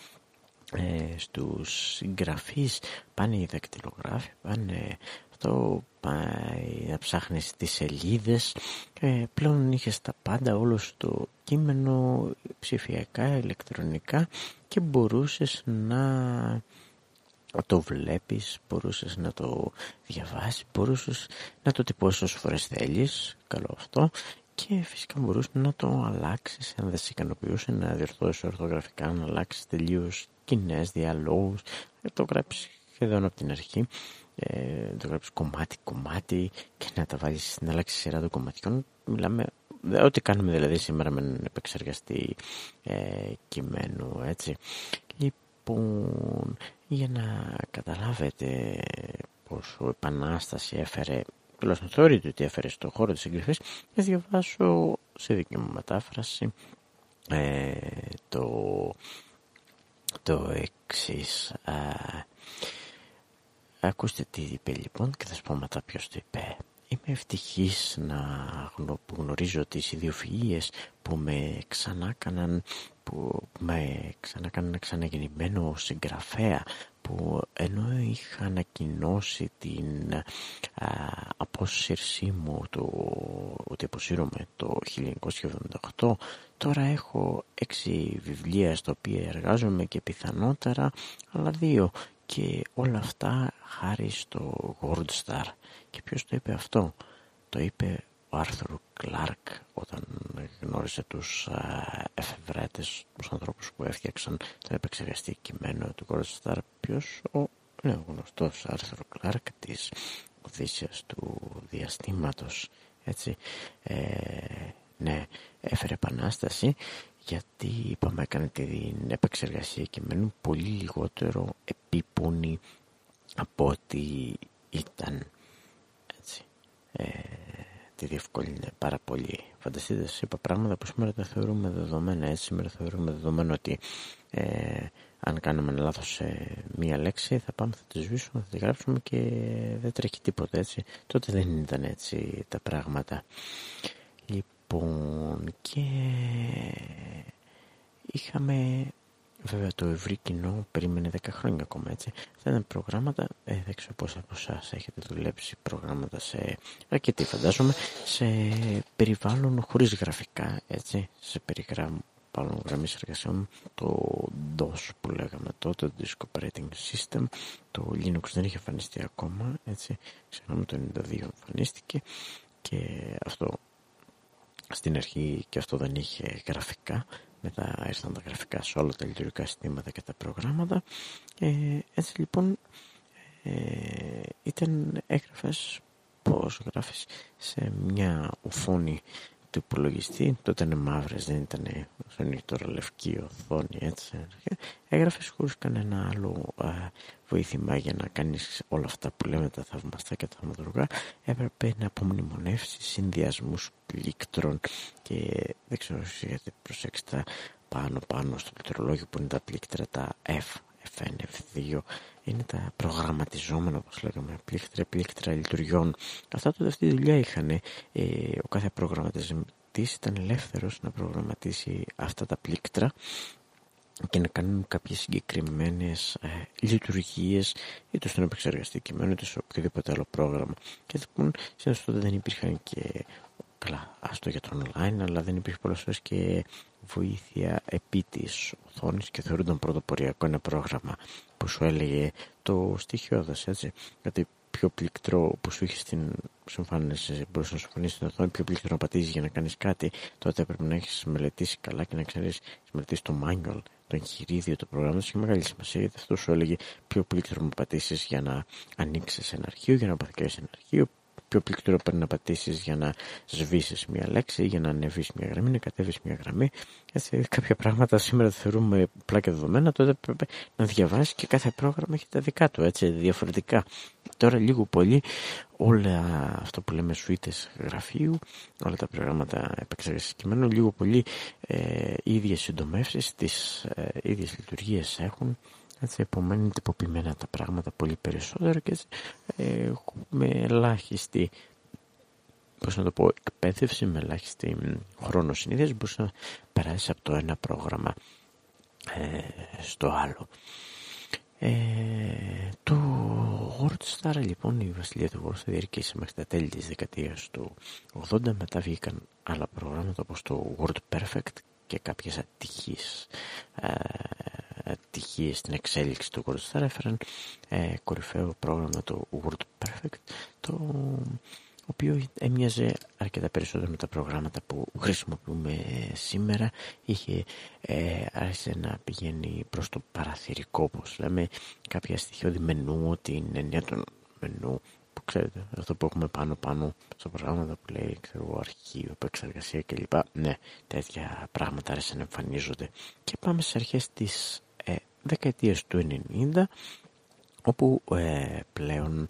ε, στους συγγραφείς πάνε οι δακτυλογράφοι πάνε αυτό πάει να ψάχνεις τις σελίδες ε, πλέον είχε τα πάντα όλο στο κείμενο ψηφιακά, ηλεκτρονικά και μπορούσες να το βλέπεις, μπορούσες να το διαβάσεις, μπορούσες να το τυπώσεις όσο φορές θέλεις, καλό αυτό, και φυσικά μπορούσες να το αλλάξεις αν δεν σε ικανοποιούσε, να διορθώσεις ορθογραφικά, να αλλάξεις τελείως κοινέ διαλόγους, να το γράψεις σχεδόν από την αρχή, ε, να το γράψεις κομμάτι-κομμάτι και να τα βάλεις στην αλλάξη σειρά των κομματιών. Μιλάμε ό,τι κάνουμε δηλαδή σήμερα με έναν επεξεργαστή ε, κειμένου, έτσι. Λοιπόν, για να καταλάβετε πόσο επανάσταση έφερε τουλάχιστον θεωρείται ότι έφερε στο χώρο της εγγραφής θα διαβάσω σε δική μου μετάφραση ε, το, το εξής ακούστε τι είπε λοιπόν και θα σας πω μετά ποιος το είπε Είμαι ευτυχής να γνωρίζω τις ιδιοφυΐες που με ξανά που με ξανά κάνανε ξαναγεννημένο συγγραφέα που ενώ είχα ανακοινώσει την α, απόσυρσή μου το, ότι αποσύρωμαι το 1978 τώρα έχω έξι βιβλία στα οποία εργάζομαι και πιθανότερα άλλα δύο και όλα αυτά χάρη στο Gold Star και ποιος το είπε αυτό; Το είπε ο Άρθρου Κλάρκ όταν γνώρισε τους εφευρέτες, τους ανθρώπους που έφτιαξαν το επεξεργαστή κειμένο του Gold Star, ποιος; Ο ναι, γνωστός Άρθρου Κλάρκ της Οδύσσιας του Διαστήματος, έτσι, ε, ναι, έφερε επανάσταση γιατί είπαμε έκανε την επεξεργασία κειμένου πολύ λιγότερο επίπονη από ό,τι ήταν έτσι. Ε, τη διευκολύνει πάρα πολύ. Φανταστείτε, σας είπα πράγματα που σήμερα τα θεωρούμε δεδομένα. Έτσι, σήμερα θεωρούμε δεδομένο ότι ε, αν κάνουμε λάθος σε μία λέξη θα πάμε, θα τη σβήσουμε, θα τη γράψουμε και δεν τρέχει τίποτα έτσι. Τότε δεν ήταν έτσι τα πράγματα. Λοιπόν, και είχαμε βέβαια το ευρύ κοινό περίμενε 10 χρόνια ακόμα έτσι. Αυτά ήταν προγράμματα, ε, δεν ξέρω πώς από εσάς έχετε δουλέψει προγράμματα σε αρκετή φαντάζομαι, σε περιβάλλον χωρίς γραφικά έτσι, σε περιγράμμα πάνω γραμμής εργασιών. Το DOS που λέγαμε τότε, το Disk Operating System το Linux δεν είχε εμφανιστεί ακόμα έτσι, ξέραμε το 92 εμφανίστηκε. Και αυτό στην αρχή και αυτό δεν είχε γραφικά. Μετά ήρθαν τα γραφικά σε όλα τα λειτουργικά συστήματα και τα προγράμματα. Ε, έτσι λοιπόν ε, ήταν έγραφες πως γράφεις σε μια οθόνη του υπολογιστή τότε είναι μαύρες δεν ήταν σαν τώρα λευκή οθόνη έτσι. Έγραφες χωρίς κανένα άλλο α, βοήθημα για να κάνεις όλα αυτά που λέμε τα θαυμαστά και τα θαυματουργά έπρεπε να απομνημονεύσεις συνδυασμούς πλήκτρων και δεν ξέρω γιατί προσέξτε πάνω πάνω στο πληκτρολόγιο που είναι τα πλήκτρα τα F FN, F2 είναι τα προγραμματιζόμενα όπως λέγαμε πλήκτρα, πλήκτρα λειτουργιών. Αυτά τότε αυτή τη δουλειά είχαν ε, ο κάθε προγραμματιστής ήταν ελεύθερος να προγραμματίσει αυτά τα πλήκτρα και να κάνουν κάποιες συγκεκριμένες ε, λειτουργίες είτε στον επεξεργαστή κειμένο είτε σε οποιοδήποτε άλλο πρόγραμμα. Και λοιπόν συνήθως τότε δεν υπήρχαν και καλά άστο για το online αλλά δεν υπήρχε πολλές φορές και βοήθεια επί της οθόνης και θεωρούνταν πρωτοποριακό ένα πρόγραμμα που σου έλεγε το στοιχειώδες έτσι γιατί πιο πληκτρό που σου είχες στην συμφάνιση, μπορούσες να συμφωνήσεις στην οθόνη, πιο πληκτρό να πατήσεις για να κάνεις κάτι, τότε έπρεπε να έχεις μελετήσει καλά και να ξέρεις, μελετήσει το manual, το εγχειρίδιο του προγράμματο. Είχε μεγάλη σημασία γιατί αυτό σου έλεγε πιο πλήκτρο να πατήσεις για να ανοίξεις ένα αρχείο, για να αποθηκεύσει ένα αρχείο, πιο πληκτρό πρέπει να πατήσεις για να σβήσεις μια λέξη, για να ανεβείς μια γραμμή, να κατέβεις μια γραμμή. Έτσι, κάποια πράγματα σήμερα θεωρούμε απλά και δεδομένα, τότε πρέπει να διαβάσεις και κάθε πρόγραμμα έχει τα δικά του, έτσι, διαφορετικά. Τώρα λίγο πολύ όλα αυτό που λέμε σουίτες γραφείου, όλα τα προγράμματα επεξεργασίας κειμένου, λίγο πολύ ε, οι ίδιες συντομεύσεις, τις ε, ίδιες λειτουργίες έχουν έτσι επομένουν τυποποιημένα τα πράγματα πολύ περισσότερο και έτσι, ε, με ελάχιστη πώς να το πω, εκπαίδευση με ελάχιστη χρόνο συνήθειας. Μπορείς να περάσεις από το ένα πρόγραμμα ε, στο άλλο. Ε, το WordStar λοιπόν η βασιλεία του WordStar διαρκήσε μέχρι τα τέλη της δεκαετίας του 80 μετά βγήκαν άλλα προγράμματα όπως το WordPerfect και κάποιες ατυχείς ε, ατυχίες στην εξέλιξη του WordStar έφεραν ε, κορυφαίο πρόγραμμα το WordPerfect το οποίο έμοιαζε αρκετά περισσότερο με τα προγράμματα που χρησιμοποιούμε σήμερα. Είχε ε, άρχισε να πηγαίνει προς το παραθυρικό όπως λέμε. Κάποια στοιχειώδη μενού την εννοία των μενού που ξέρετε αυτό που έχουμε πάνω πάνω στα προγράμματα που λέει ξέρω, αρχείο, επεξεργασία κλπ ναι τέτοια πράγματα άρχισαν να εμφανίζονται και πάμε στις αρχές της ε, δεκαετίας του 90 όπου ε, πλέον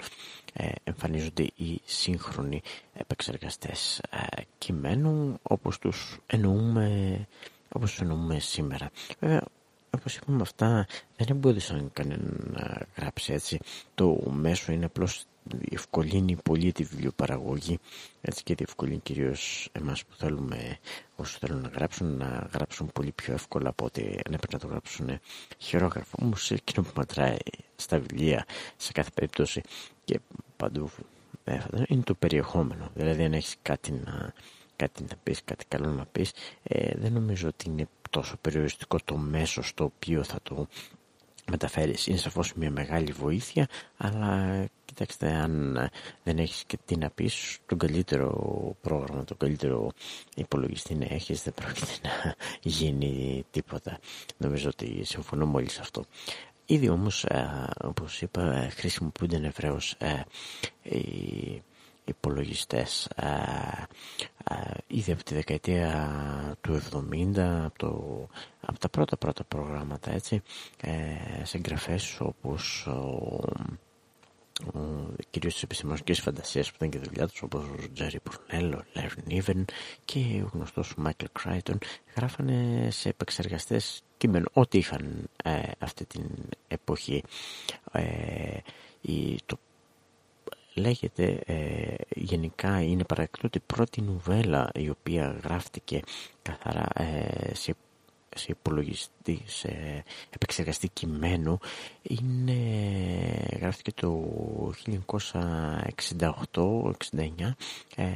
ε, εμφανίζονται οι σύγχρονοι επεξεργαστές ε, κειμένου όπως τους εννοούμε, όπως τους εννοούμε σήμερα. Βέβαια, όπως είπαμε αυτά δεν εμπόδισαν κανέναν να γράψει έτσι. Το μέσο είναι απλώς διευκολύνει πολύ τη βιβλιοπαραγωγή έτσι και διευκολύνει κυρίως εμάς που θέλουμε όσοι θέλουν να γράψουν να γράψουν πολύ πιο εύκολα από ότι αν έπρεπε να το γράψουν χειρόγραφο όμως εκείνο που μετράει στα βιβλία σε κάθε περίπτωση και παντού ε, είναι το περιεχόμενο δηλαδή αν έχεις κάτι να, κάτι να πεις, κάτι καλό να πεις ε, δεν νομίζω ότι είναι τόσο περιοριστικό το μέσο στο οποίο θα το μεταφέρεις. Είναι σαφώς μια μεγάλη βοήθεια, αλλά κοιτάξτε αν δεν έχεις και τι να πεις, τον καλύτερο πρόγραμμα, τον καλύτερο υπολογιστή να έχεις, δεν πρόκειται να γίνει τίποτα. Νομίζω ότι συμφωνώ μόλις σε αυτό. Ήδη όμως, ε, όπως είπα, χρησιμοποιούνται ευρέως ε, οι υπολογιστές ε, ε, ήδη από τη δεκαετία του 70 από, το, από τα πρώτα πρώτα προγράμματα έτσι ε, σε εγγραφές όπως ο, ο, κυρίως της επιστημονικής φαντασίας που ήταν και δουλειά τους όπως ο Τζέρι Μπουρνέλ, ο Λέρν Νίβεν και ο γνωστός Μάικλ Κράιτον γράφανε σε επεξεργαστές κείμενο ό,τι είχαν ε, αυτή την εποχή. Ε, η, το λέγεται ε, γενικά είναι παραδεκτό ότι πρώτη νουβέλα η οποία γράφτηκε καθαρά ε, σε, σε υπολογιστή, σε επεξεργαστή κειμένου. Είναι, γράφτηκε το 1968-69 ε,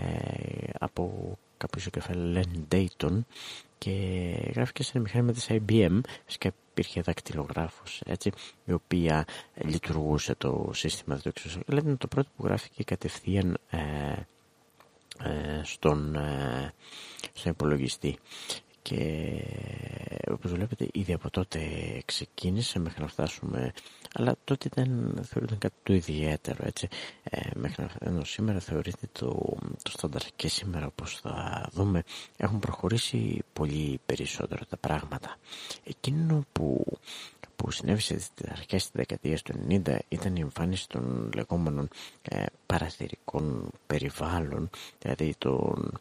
από κάποιος κεφάλαιο Len Dayton και γράφτηκε σε ένα μηχάνημα της IBM και υπήρχε δακτυλογράφος έτσι, η οποία λειτουργούσε το σύστημα του εξωσχελέτη είναι το πρώτο που γράφτηκε κατευθείαν ε, ε, στον, ε, στον υπολογιστή. Και όπως βλέπετε ήδη από τότε ξεκίνησε μέχρι να φτάσουμε αλλά τότε ήταν θεωρείται κάτι το ιδιαίτερο έτσι. Ε, μέχρι να ενώ σήμερα θεωρείται το, το στάνταρ και σήμερα όπως θα δούμε έχουν προχωρήσει πολύ περισσότερο τα πράγματα. Εκείνο που που συνέβη στις αρχές της δεκαετίας του 90 ήταν η εμφάνιση των λεγόμενων ε, παραθυρικών περιβάλλων δηλαδή των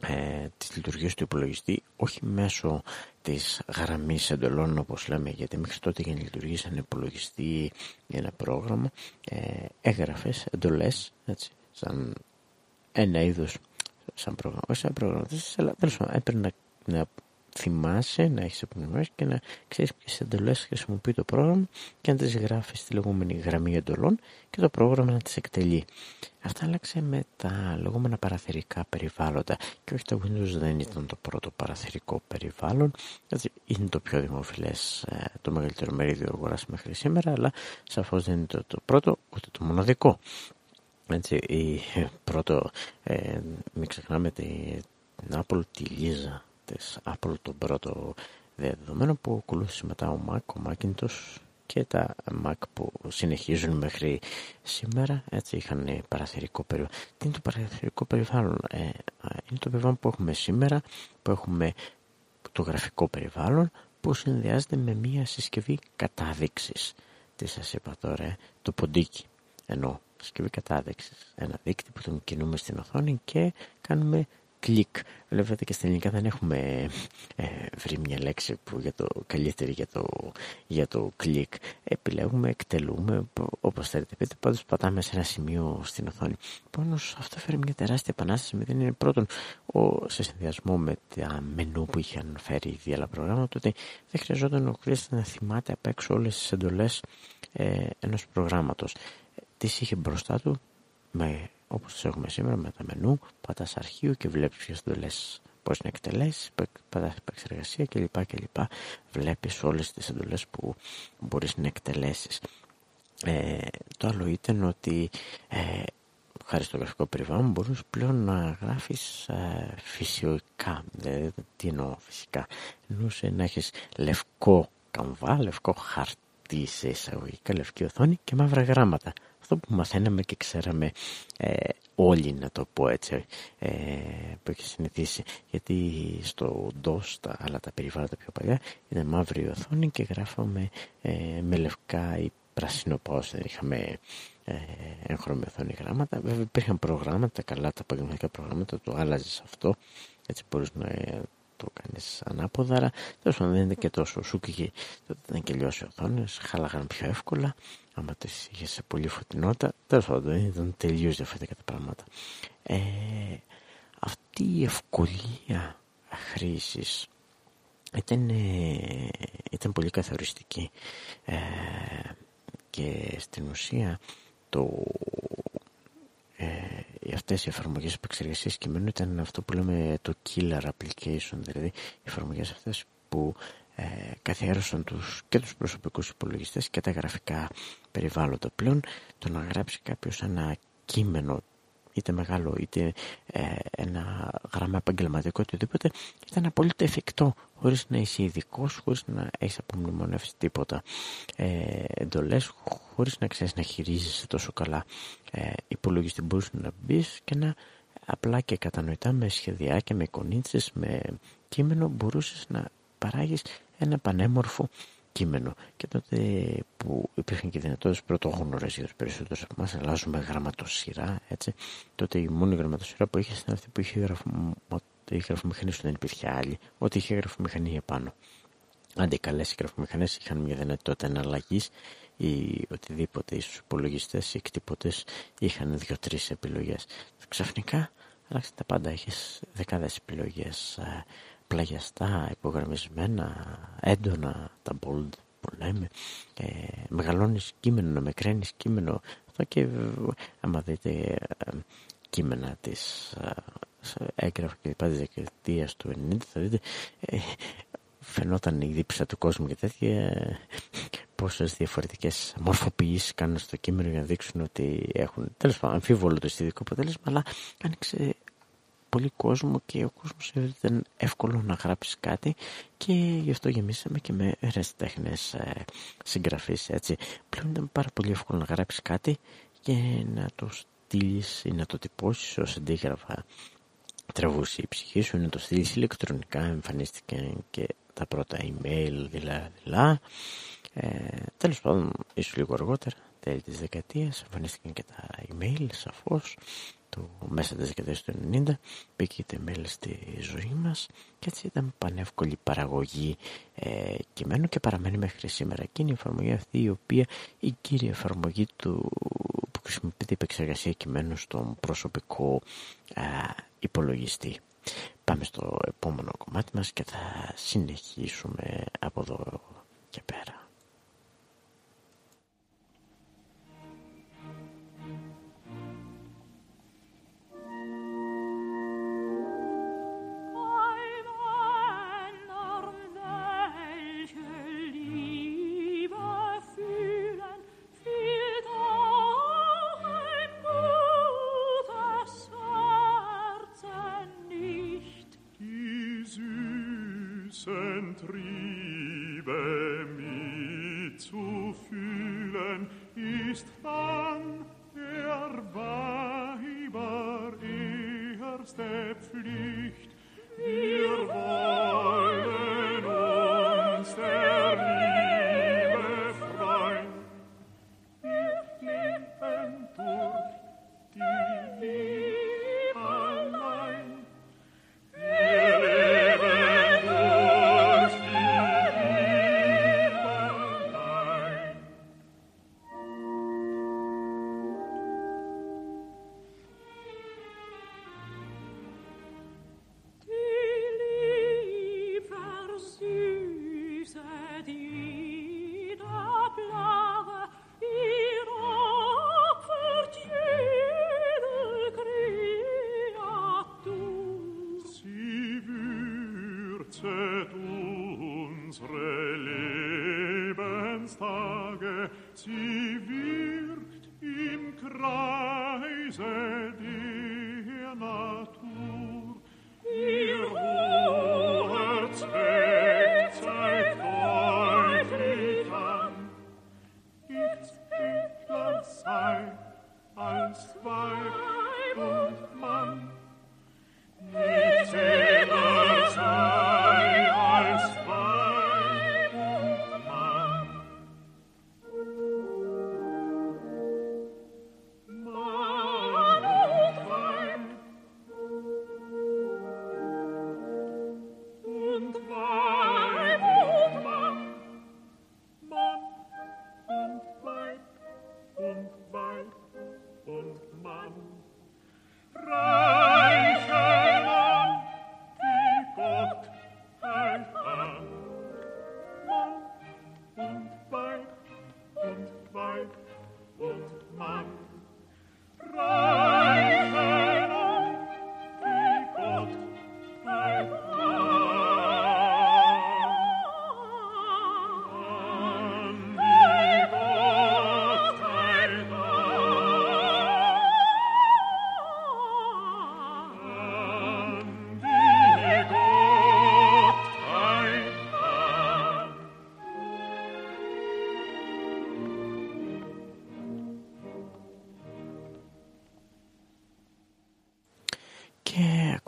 ε, της λειτουργίας του υπολογιστή όχι μέσω της γραμμής εντολών όπως λέμε γιατί μέχρι τότε για να λειτουργήσει ένα υπολογιστή ή ένα πρόγραμμα ε, έγραφες εντολές έτσι, σαν ένα είδος σαν πρόγραμμα, όχι σαν πρόγραμμα αλλά τέλος πάντων έπρεπε να, να θυμάσαι, να έχεις απομνημονώσει και να ξέρεις ποιες εντολές χρησιμοποιεί το πρόγραμμα και να τις γράφεις στη λεγόμενη γραμμή εντολών και το πρόγραμμα να τις εκτελεί. Αυτά άλλαξε με τα λεγόμενα παραθυρικά περιβάλλοντα και όχι το Windows δεν ήταν το πρώτο παραθυρικό περιβάλλον δηλαδή είναι το πιο δημοφιλές ε, το μεγαλύτερο μερίδιο αγοράς μέχρι σήμερα αλλά σαφώς δεν είναι το, το πρώτο ούτε το μοναδικό. Έτσι, η, πρώτο, ε, μην ξεχνάμε την Apple, τη Lisa της Apple τον πρώτο δεδομένο που ακολούθησε μετά ο Mac, ο Macintosh και τα Mac που συνεχίζουν μέχρι σήμερα έτσι είχαν παραθυρικό περιβάλλον. Τι είναι το παραθυρικό περιβάλλον; Ε, είναι το περιβάλλον που έχουμε σήμερα, που έχουμε το γραφικό περιβάλλον που συνδυάζεται με μια συσκευή κατάδειξης. Τι σας είπα τώρα, ε, το ποντίκι. Ενώ συσκευή κατάδειξης. Ένα δίκτυο που τον κινούμε στην οθόνη και κάνουμε κλικ. Βλέπετε και στην ελληνικά δεν έχουμε ε, βρει μια λέξη που για το καλύτερη για το, για το κλικ. Επιλέγουμε, εκτελούμε, όπως θέλετε πείτε, πάντως πατάμε σε ένα σημείο στην οθόνη. Πάνω αυτό φέρει μια τεράστια επανάσταση, δεν είναι πρώτον ο, σε συνδυασμό με τα μενού που είχαν φέρει ήδη άλλα προγράμματα, ότι δεν χρειαζόταν ο χρήστη να θυμάται απ' έξω όλες τις εντολές ε, ενός προγράμματος. Τις είχε μπροστά του με όπως τις έχουμε σήμερα με τα μενού, πατάς αρχείο και βλέπεις ποιες εντολές πώς να εκτελέσεις, πατάς επεξεργασία κλπ. κλπ. Βλέπεις όλες τις εντολές που μπορείς να εκτελέσεις. Ε, το άλλο ήταν ότι ε, χάρη στο γραφικό περιβάλλον μπορείς πλέον να γράφεις ε, φυσιοικά. Δηλαδή, τι εννοώ φυσικά. Εννοούσε να έχεις λευκό καμβά, λευκό χαρτί σε εισαγωγικά, λευκή οθόνη και μαύρα γράμματα αυτό που μαθαίναμε και ξέραμε ε, όλοι να το πω έτσι ε, που έχει συνηθίσει γιατί στο DOS τα άλλα τα περιβάλλοντα πιο παλιά ήταν μαύρη οθόνη και γράφαμε ε, με λευκά ή πράσινο πώς. Δεν είχαμε ε, έγχρωμη οθόνη γράμματα. Βέβαια υπήρχαν προγράμματα καλά τα επαγγελματικά προγράμματα το άλλαζες αυτό έτσι μπορείς να το κάνεις ανάποδα αλλά τέλος πάντων δεν είναι και τόσο σου και τότε ήταν και λιώσει οθόνες χάλαγαν πιο εύκολα άμα τις είχε σε πολύ φωτεινότητα τέλος πάντων ήταν τελείως διαφορετικά τα πράγματα. Ε, αυτή η ευκολία χρήσης ήταν, ε, ήταν πολύ καθοριστική. Ε, και στην ουσία το, ε, αυτές οι εφαρμογές επεξεργασίας κειμένου ήταν αυτό που λέμε το killer application δηλαδή οι εφαρμογές αυτές που ε, καθιέρωσαν τους, και τους προσωπικούς υπολογιστές και τα γραφικά περιβάλλοντα πλέον. Το να γράψει κάποιος ένα κείμενο είτε μεγάλο είτε ε, ένα γράμμα επαγγελματικό οτιδήποτε ήταν απολύτως εφικτό χωρίς να είσαι ειδικός, χωρίς να έχεις απομνημονεύσει τίποτα ε, εντολές χωρίς να ξέρεις να χειρίζεσαι τόσο καλά ε, υπολογιστή μπορείς να μπεις και να απλά και κατανοητά με σχεδιάκια, με εικονίτσες, με κείμενο μπορούσες να παράγεις ένα πανέμορφο κείμενο. Και τότε που υπήρχαν και δυνατότητες πρωτόγνωρε για τους περισσότερους από εμάς, αλλάζουμε γραμματοσυρά, έτσι. Τότε η μόνη γραμματοσυρά που είχε ήταν αυτή που είχε η γραφομηχανή σου δεν υπήρχε άλλη, ότι είχε γραφομηχανή επάνω. Αντί καλές οι γραφομηχανές είχαν μια δυνατότητα εναλλαγής ή οτιδήποτε, στου υπολογιστέ ή εκτυπωτές είχαν δύο-τρεις επιλογές. Ξαφνικά άλλαξε τα πάντα, είχες δεκάδες επιλογές ε, πλαγιαστά, υπογραμμισμένα, έντονα τα bold που λέμε. Ε, μεγαλώνεις κείμενο, να μικραίνεις κείμενο. Αυτό και άμα δείτε ε, κείμενα της ε, έγγραφα και λοιπά της δεκαετίας του 90 θα δείτε ε, φαινόταν η δίψα του κόσμου και τέτοια πόσες διαφορετικές μορφοποιήσεις κάνουν στο κείμενο για να δείξουν ότι έχουν τέλος πάντων αμφίβολο το αισθητικό αποτέλεσμα αλλά άνοιξε πολύ κόσμο και ο κόσμος ήταν εύκολο να γράψει κάτι και γι' αυτό γεμίσαμε και με ερασιτέχνες ε, συγγραφείς έτσι. Πλέον ήταν πάρα πολύ εύκολο να γράψει κάτι και να το στείλεις ή να το τυπώσεις ως αντίγραφα τραβούσε η ψυχή σου, να το στείλεις ηλεκτρονικά, εμφανίστηκαν και τα πρώτα email δηλαδή. Ε, τέλος πάντων, ίσως λίγο αργότερα, τέλη της δεκαετίας, εμφανίστηκαν και τα email σαφώς του μέσα της δεκαετίας του 90 μπήκε το email στη ζωή μας και έτσι ήταν πανεύκολη παραγωγή ε, κειμένου και παραμένει μέχρι σήμερα και είναι η εφαρμογή αυτή η οποία η κύρια εφαρμογή του που χρησιμοποιείται η επεξεργασία κειμένου στον προσωπικό ε, υπολογιστή. Πάμε στο επόμενο κομμάτι μας και θα συνεχίσουμε από εδώ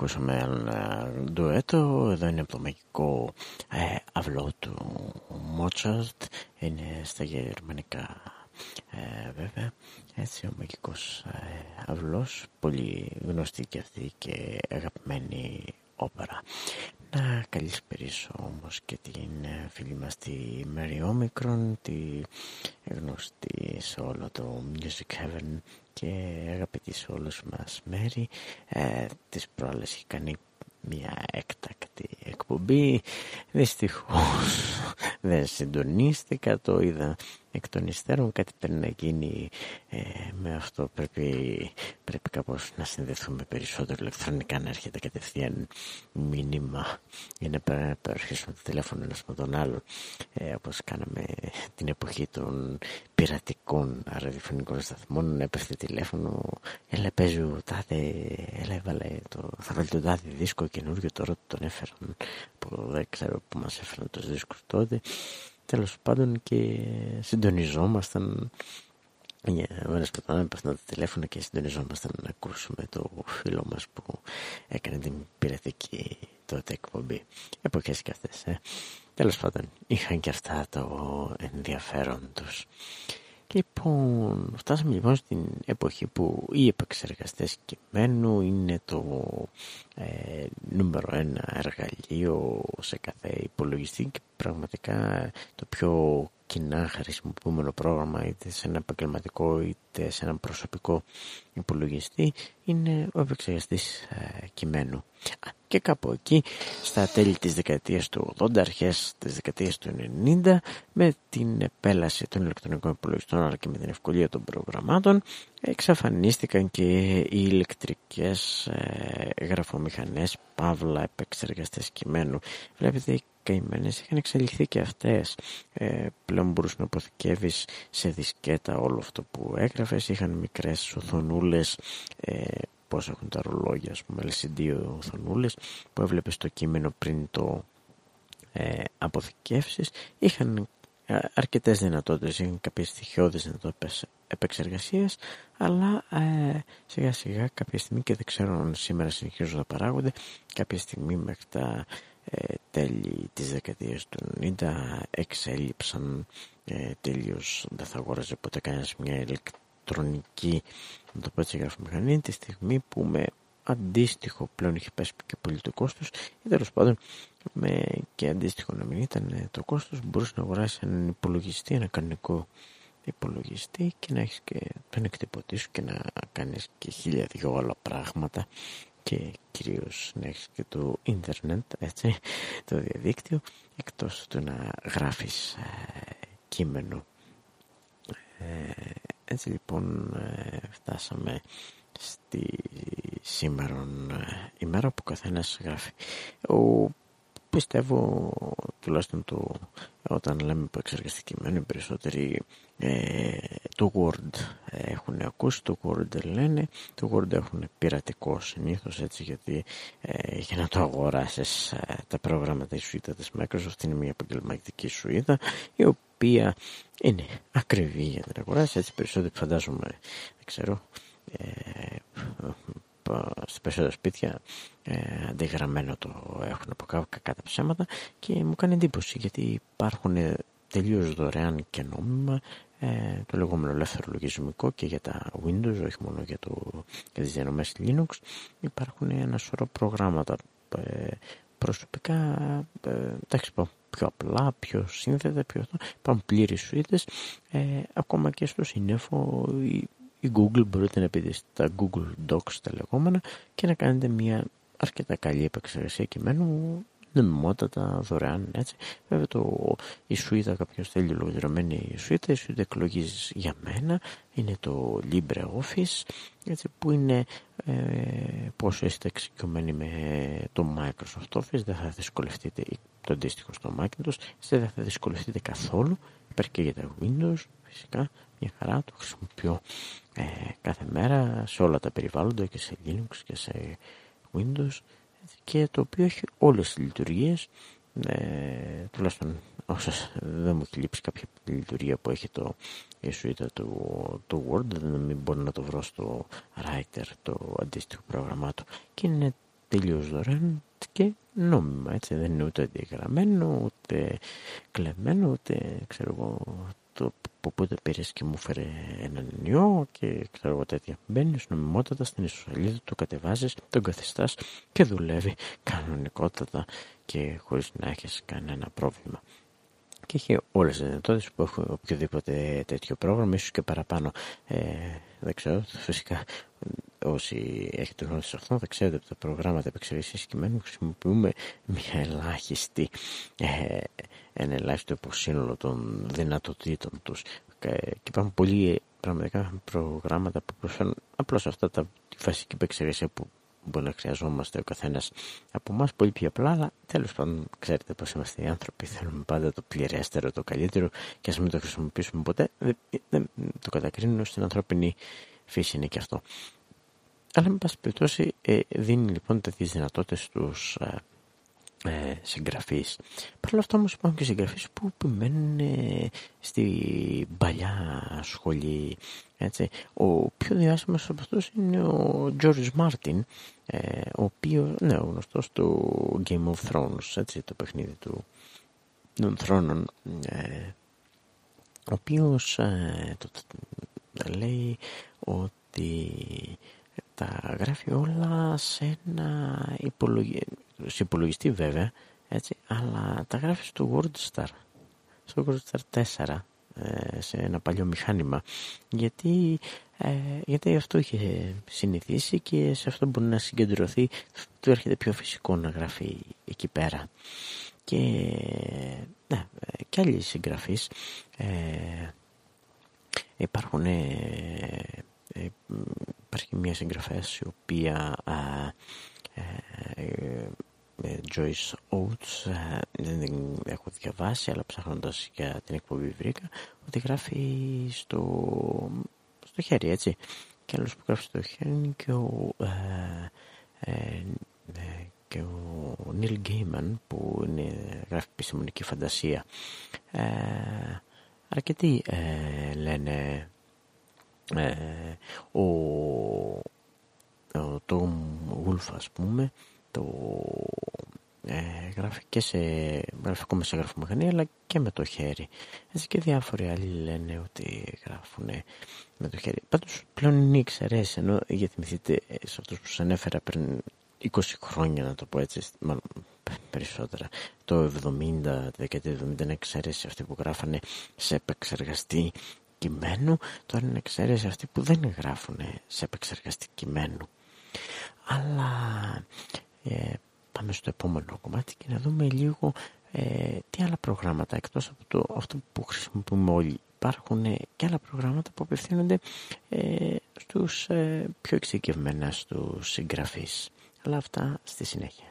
ακούσαμε ένα ντουέτο. Εδώ είναι από το μαγικό ε, αυλό του Μότσαρτ είναι στα γερμανικά ε, βέβαια. Έτσι ο μαγικός ε, αυλός. Πολύ γνωστή και αυτή και αγαπημένη όπερα. Να καλησπερίσω όμως και την ε, φίλη μας τη Mary Omicron τη γνωστή σε όλο το Music Heaven και αγαπητή σε όλους μας μέρη ε, τις προάλλες έχει κάνει μια έκτακτη εκπομπή. Δυστυχώς δεν συντονίστηκα, το είδα εκ των υστέρων κάτι πρέπει να γίνει ε, με αυτό πρέπει, πρέπει κάπως να συνδεθούμε περισσότερο. Ηλεκτρονικά να έρχεται κατευθείαν μήνυμα για να αρχίσουμε το τηλέφωνο ένας με τον άλλο ε, όπως κάναμε την εποχή των πειρατικών ραδιοφωνικών σταθμών έπεφτε τηλέφωνο έλα παίζει ο τάδε έλα έβαλε το, θα βάλει το τάδε δίσκο καινούργιο τώρα τον έφεραν που δεν ξέρω που μας έφεραν τους δίσκους τότε τέλος πάντων και συντονιζόμασταν. Για μέρες που τον έπαιρνα το τηλέφωνο και συντονιζόμασταν να ακούσουμε το φίλο μας που έκανε την πειρατική τότε εκπομπή. Εποχές και αυτές ε. τέλος πάντων είχαν και αυτά το ενδιαφέρον τους Λοιπόν, φτάσαμε λοιπόν στην εποχή που οι επεξεργαστές κειμένου είναι το ε, νούμερο ένα εργαλείο σε κάθε υπολογιστή και πραγματικά το πιο κοινά χρησιμοποιούμενο πρόγραμμα είτε σε ένα επαγγελματικό είτε σε ένα προσωπικό υπολογιστή είναι ο επεξεργαστής ε, κειμένου. Και κάπου εκεί, στα τέλη της δεκαετίας του 80, αρχές της δεκαετίας του 90, με την επέλαση των ηλεκτρονικών υπολογιστών αλλά και με την ευκολία των προγραμμάτων, εξαφανίστηκαν και οι ηλεκτρικές ε, γραφομηχανές, παύλα, επεξεργαστές κειμένου. Βλέπετε, καημένες είχαν εξελιχθεί και αυτές. Ε, πλέον μπορούσες να αποθηκεύεις σε δισκέτα όλο αυτό που έγραφες. Είχαν μικρές οθονούλες, ε, πώς έχουν τα ρολόγια, ας πούμε, LCD οθονούλες που έβλεπες το κείμενο πριν το ε, αποθηκεύσεις. Είχαν ε, αρκετές δυνατότητες, είχαν κάποιες στοιχειώδεις δυνατότητες επεξεργασίας, αλλά ε, σιγά σιγά κάποια στιγμή και δεν ξέρω αν σήμερα συνεχίζουν να παράγονται, κάποια στιγμή μέχρι τα ε, τέλη της δεκαετίας του 90 εξέλιψαν ε, τελείως δεν θα αγόραζε ποτέ κανένας μια ηλεκτρονική να το πω έτσι γραφομηχανή. Τη στιγμή που με αντίστοιχο πλέον είχε πέσει και πολύ το κόστος ή τέλος πάντων με και αντίστοιχο να μην ήταν ε, το κόστος μπορούσε να αγοράσει έναν υπολογιστή, ένα κανονικό υπολογιστή και να έχεις και τον εκτυπωτή σου και να κάνεις και χίλια δυο άλλα πράγματα και κυρίως να έχεις και το ίντερνετ, έτσι, το διαδίκτυο, εκτός του να γράφεις ε, κείμενο. Ε, έτσι λοιπόν ε, φτάσαμε στη σήμερα ημέρα που καθένας γράφει. Ο πιστεύω τουλάχιστον το, όταν λέμε που εξεργαστεί κειμένο οι περισσότεροι ε, το Word έχουν ακούσει το Word λένε. Το Word έχουν πειρατικό συνήθως έτσι γιατί ε, για να το αγοράσεις ε, τα προγράμματα η σουίτα της Microsoft είναι μια επαγγελματική σουίτα η οποία είναι ακριβή για να την αγοράσεις. Έτσι περισσότεροι φαντάζομαι δεν ξέρω ε, στα περισσότερα σπίτια ε, αντιγραμμένο το έχουν από κάτω κακά τα ψέματα και μου κάνει εντύπωση γιατί υπάρχουν τελείως δωρεάν και νόμιμα ε, το λεγόμενο ελεύθερο λογισμικό και για τα Windows, όχι μόνο για, το, για τις διανομές Linux υπάρχουν ένα σωρό προγράμματα ε, προσωπικά ε, εντάξει πω πιο απλά, πιο σύνθετα, πιο αυτό. Υπάρχουν πλήρες σουίτες. Ε, ακόμα και στο σύννεφο η Google μπορείτε να πείτε στα Google Docs τα λεγόμενα και να κάνετε μια αρκετά καλή επεξεργασία κειμένου νομιμότατα, δωρεάν έτσι. Βέβαια το, η σουίτα κάποιος θέλει λογοδρομένη σουίτα, η σουίτα εκλογή για μένα. Είναι το LibreOffice έτσι, που είναι ε, πόσο είστε εξοικειωμένοι με το Microsoft Office. Δεν θα δυσκολευτείτε το αντίστοιχο στο Macintosh. Δεν θα δυσκολευτείτε καθόλου. Υπάρχει και για τα Windows φυσικά μια χαρά το χρησιμοποιώ ε, κάθε μέρα σε όλα τα περιβάλλοντα και σε Linux και σε Windows και το οποίο έχει όλες τις λειτουργίες ε, τουλάχιστον όσες δεν μου έχει λείψει κάποια λειτουργία που έχει το η σουίτα του, του Word δεν μην μπορώ να το βρω στο Writer το αντίστοιχο πρόγραμμά του και είναι τελείως δωρεάν και νόμιμα έτσι δεν είναι ούτε διαγραμμένο ούτε κλεμμένο ούτε ξέρω εγώ το που πότε πήρες και μου φέρε έναν ιό και ξέρω εγώ τέτοια. Μπαίνεις νομιμότατα στην ισοσελίδα, το κατεβάζεις, τον καθιστάς και δουλεύει κανονικότατα και χωρίς να έχεις κανένα πρόβλημα. Και έχει όλες τις δυνατότητες που έχει οποιοδήποτε τέτοιο πρόγραμμα, ίσως και παραπάνω. Ε, δεν ξέρω, φυσικά όσοι έχετε γνώση σε αυτό θα ξέρετε ότι τα προγράμματα επεξεργασίας κειμένου χρησιμοποιούμε μια ελάχιστη ε, ένα ελάχιστο υποσύνολο των δυνατοτήτων τους και υπάρχουν πολλοί πραγματικά προγράμματα που προσφέρουν απλώς αυτά τα τη βασική επεξεργασία που μπορεί να χρειαζόμαστε ο καθένας από εμάς πολύ πιο απλά, αλλά τέλος πάντων ξέρετε πώ είμαστε οι άνθρωποι. Θέλουμε πάντα το πληρέστερο, το καλύτερο και ας μην το χρησιμοποιήσουμε ποτέ. Δεν, το κατακρίνω στην ανθρώπινη φύση είναι και αυτό. Αλλά, με πάση περιπτώσει, ε, δίνει λοιπόν τέτοιες δυνατότητες στους ε, ε, συγγραφείς. Παρ' όλα αυτά όμως υπάρχουν και συγγραφείς που επιμένουν ε, στη παλιά σχολή. Έτσι. Ο πιο διάσημος από αυτούς είναι ο George Μάρτιν, ε, ο οποίος, ναι, ο γνωστός του Game of Thrones, έτσι, το παιχνίδι του των θρόνων, ε, ο οποίος ε, το, λέει ότι τα γράφει όλα σε ένα υπολογιστή σε υπολογιστή βέβαια, έτσι, αλλά τα γράφει στο WordStar, στο WordStar 4, ε, σε ένα παλιό μηχάνημα, γιατί, ε, γιατί αυτό είχε συνηθίσει και σε αυτό μπορεί να συγκεντρωθεί, του έρχεται πιο φυσικό να γράφει εκεί πέρα. Και, ναι, και άλλοι συγγραφείς ε, υπάρχουν υπάρχει μια συγγραφέας η οποία Joyce Oates δεν έχω διαβάσει αλλά ψάχνοντας για την εκπομπή βρήκα ότι γράφει στο, στο χέρι έτσι. Και άλλος που γράφει στο χέρι είναι και ο ε, ε, και ο Νίλ Γκέιμαν που είναι, γράφει επιστημονική φαντασία. Ε, αρκετοί ε, λένε ε, ο, ο Tom Wolf ας πούμε το ε, γράφει και σε γραφικό μεσαγραφομηχανή αλλά και με το χέρι. Έτσι και διάφοροι άλλοι λένε ότι γράφουν με το χέρι. Πάντως πλέον είναι εξαιρέσεις ενώ γιατί θυμηθείτε σε αυτούς που σας ανέφερα πριν 20 χρόνια να το πω έτσι, μάλλον περισσότερα. Το 70, το δεκαετία 70 είναι εξαίρεση αυτοί που γράφανε σε επεξεργαστή κειμένου, τώρα είναι εξαίρεση αυτοί που δεν γράφουν σε επεξεργαστή κειμένου. Αλλά ε, πάμε στο επόμενο κομμάτι και να δούμε λίγο ε, τι άλλα προγράμματα εκτός από το, αυτό που χρησιμοποιούμε όλοι υπάρχουν και άλλα προγράμματα που απευθύνονται ε, στους πιο εξειδικευμένα στους συγγραφείς. Αλλά αυτά στη συνέχεια.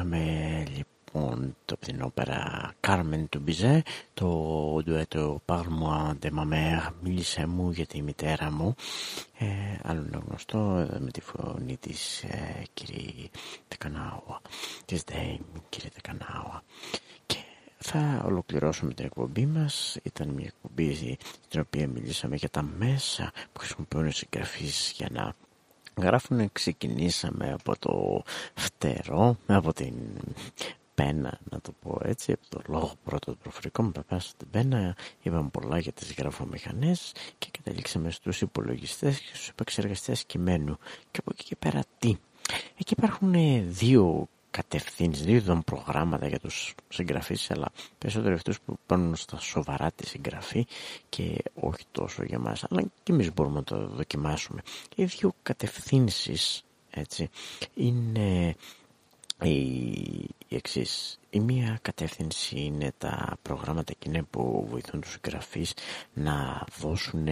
Ακούσαμε λοιπόν το από την όπερα Carmen του Μπιζέ, το ντουέτο Parle-moi de ma mère, μίλησε μου για τη μητέρα μου, ε, άλλο είναι γνωστό με τη φωνή της ε, κυρία Τεκανάουα, της ΔΕΙΜ κυρία Τεκανάουα. Και θα ολοκληρώσουμε την εκπομπή μας. Ήταν μια εκπομπή στην οποία μιλήσαμε για τα μέσα που χρησιμοποιούν οι συγγραφείς για να γράφουν ξεκινήσαμε από το φτερό, από την πένα να το πω έτσι, από το λόγο πρώτο του προφορικό με πέρα στην πένα είπαμε πολλά για τις γραφομηχανές και καταλήξαμε στους υπολογιστές και στους επεξεργαστές κειμένου και από εκεί και πέρα τι; Εκεί υπάρχουν δύο κατευθύνσεις, δύο είδων προγράμματα για τους συγγραφείς αλλά περισσότερο αυτούς που παίρνουν στα σοβαρά τη συγγραφή και όχι τόσο για μας αλλά και εμείς μπορούμε να το δοκιμάσουμε. Οι δύο κατευθύνσεις έτσι είναι η, η εξής. Η μία κατεύθυνση είναι τα προγράμματα εκείνα που βοηθούν τους συγγραφείς να δώσουν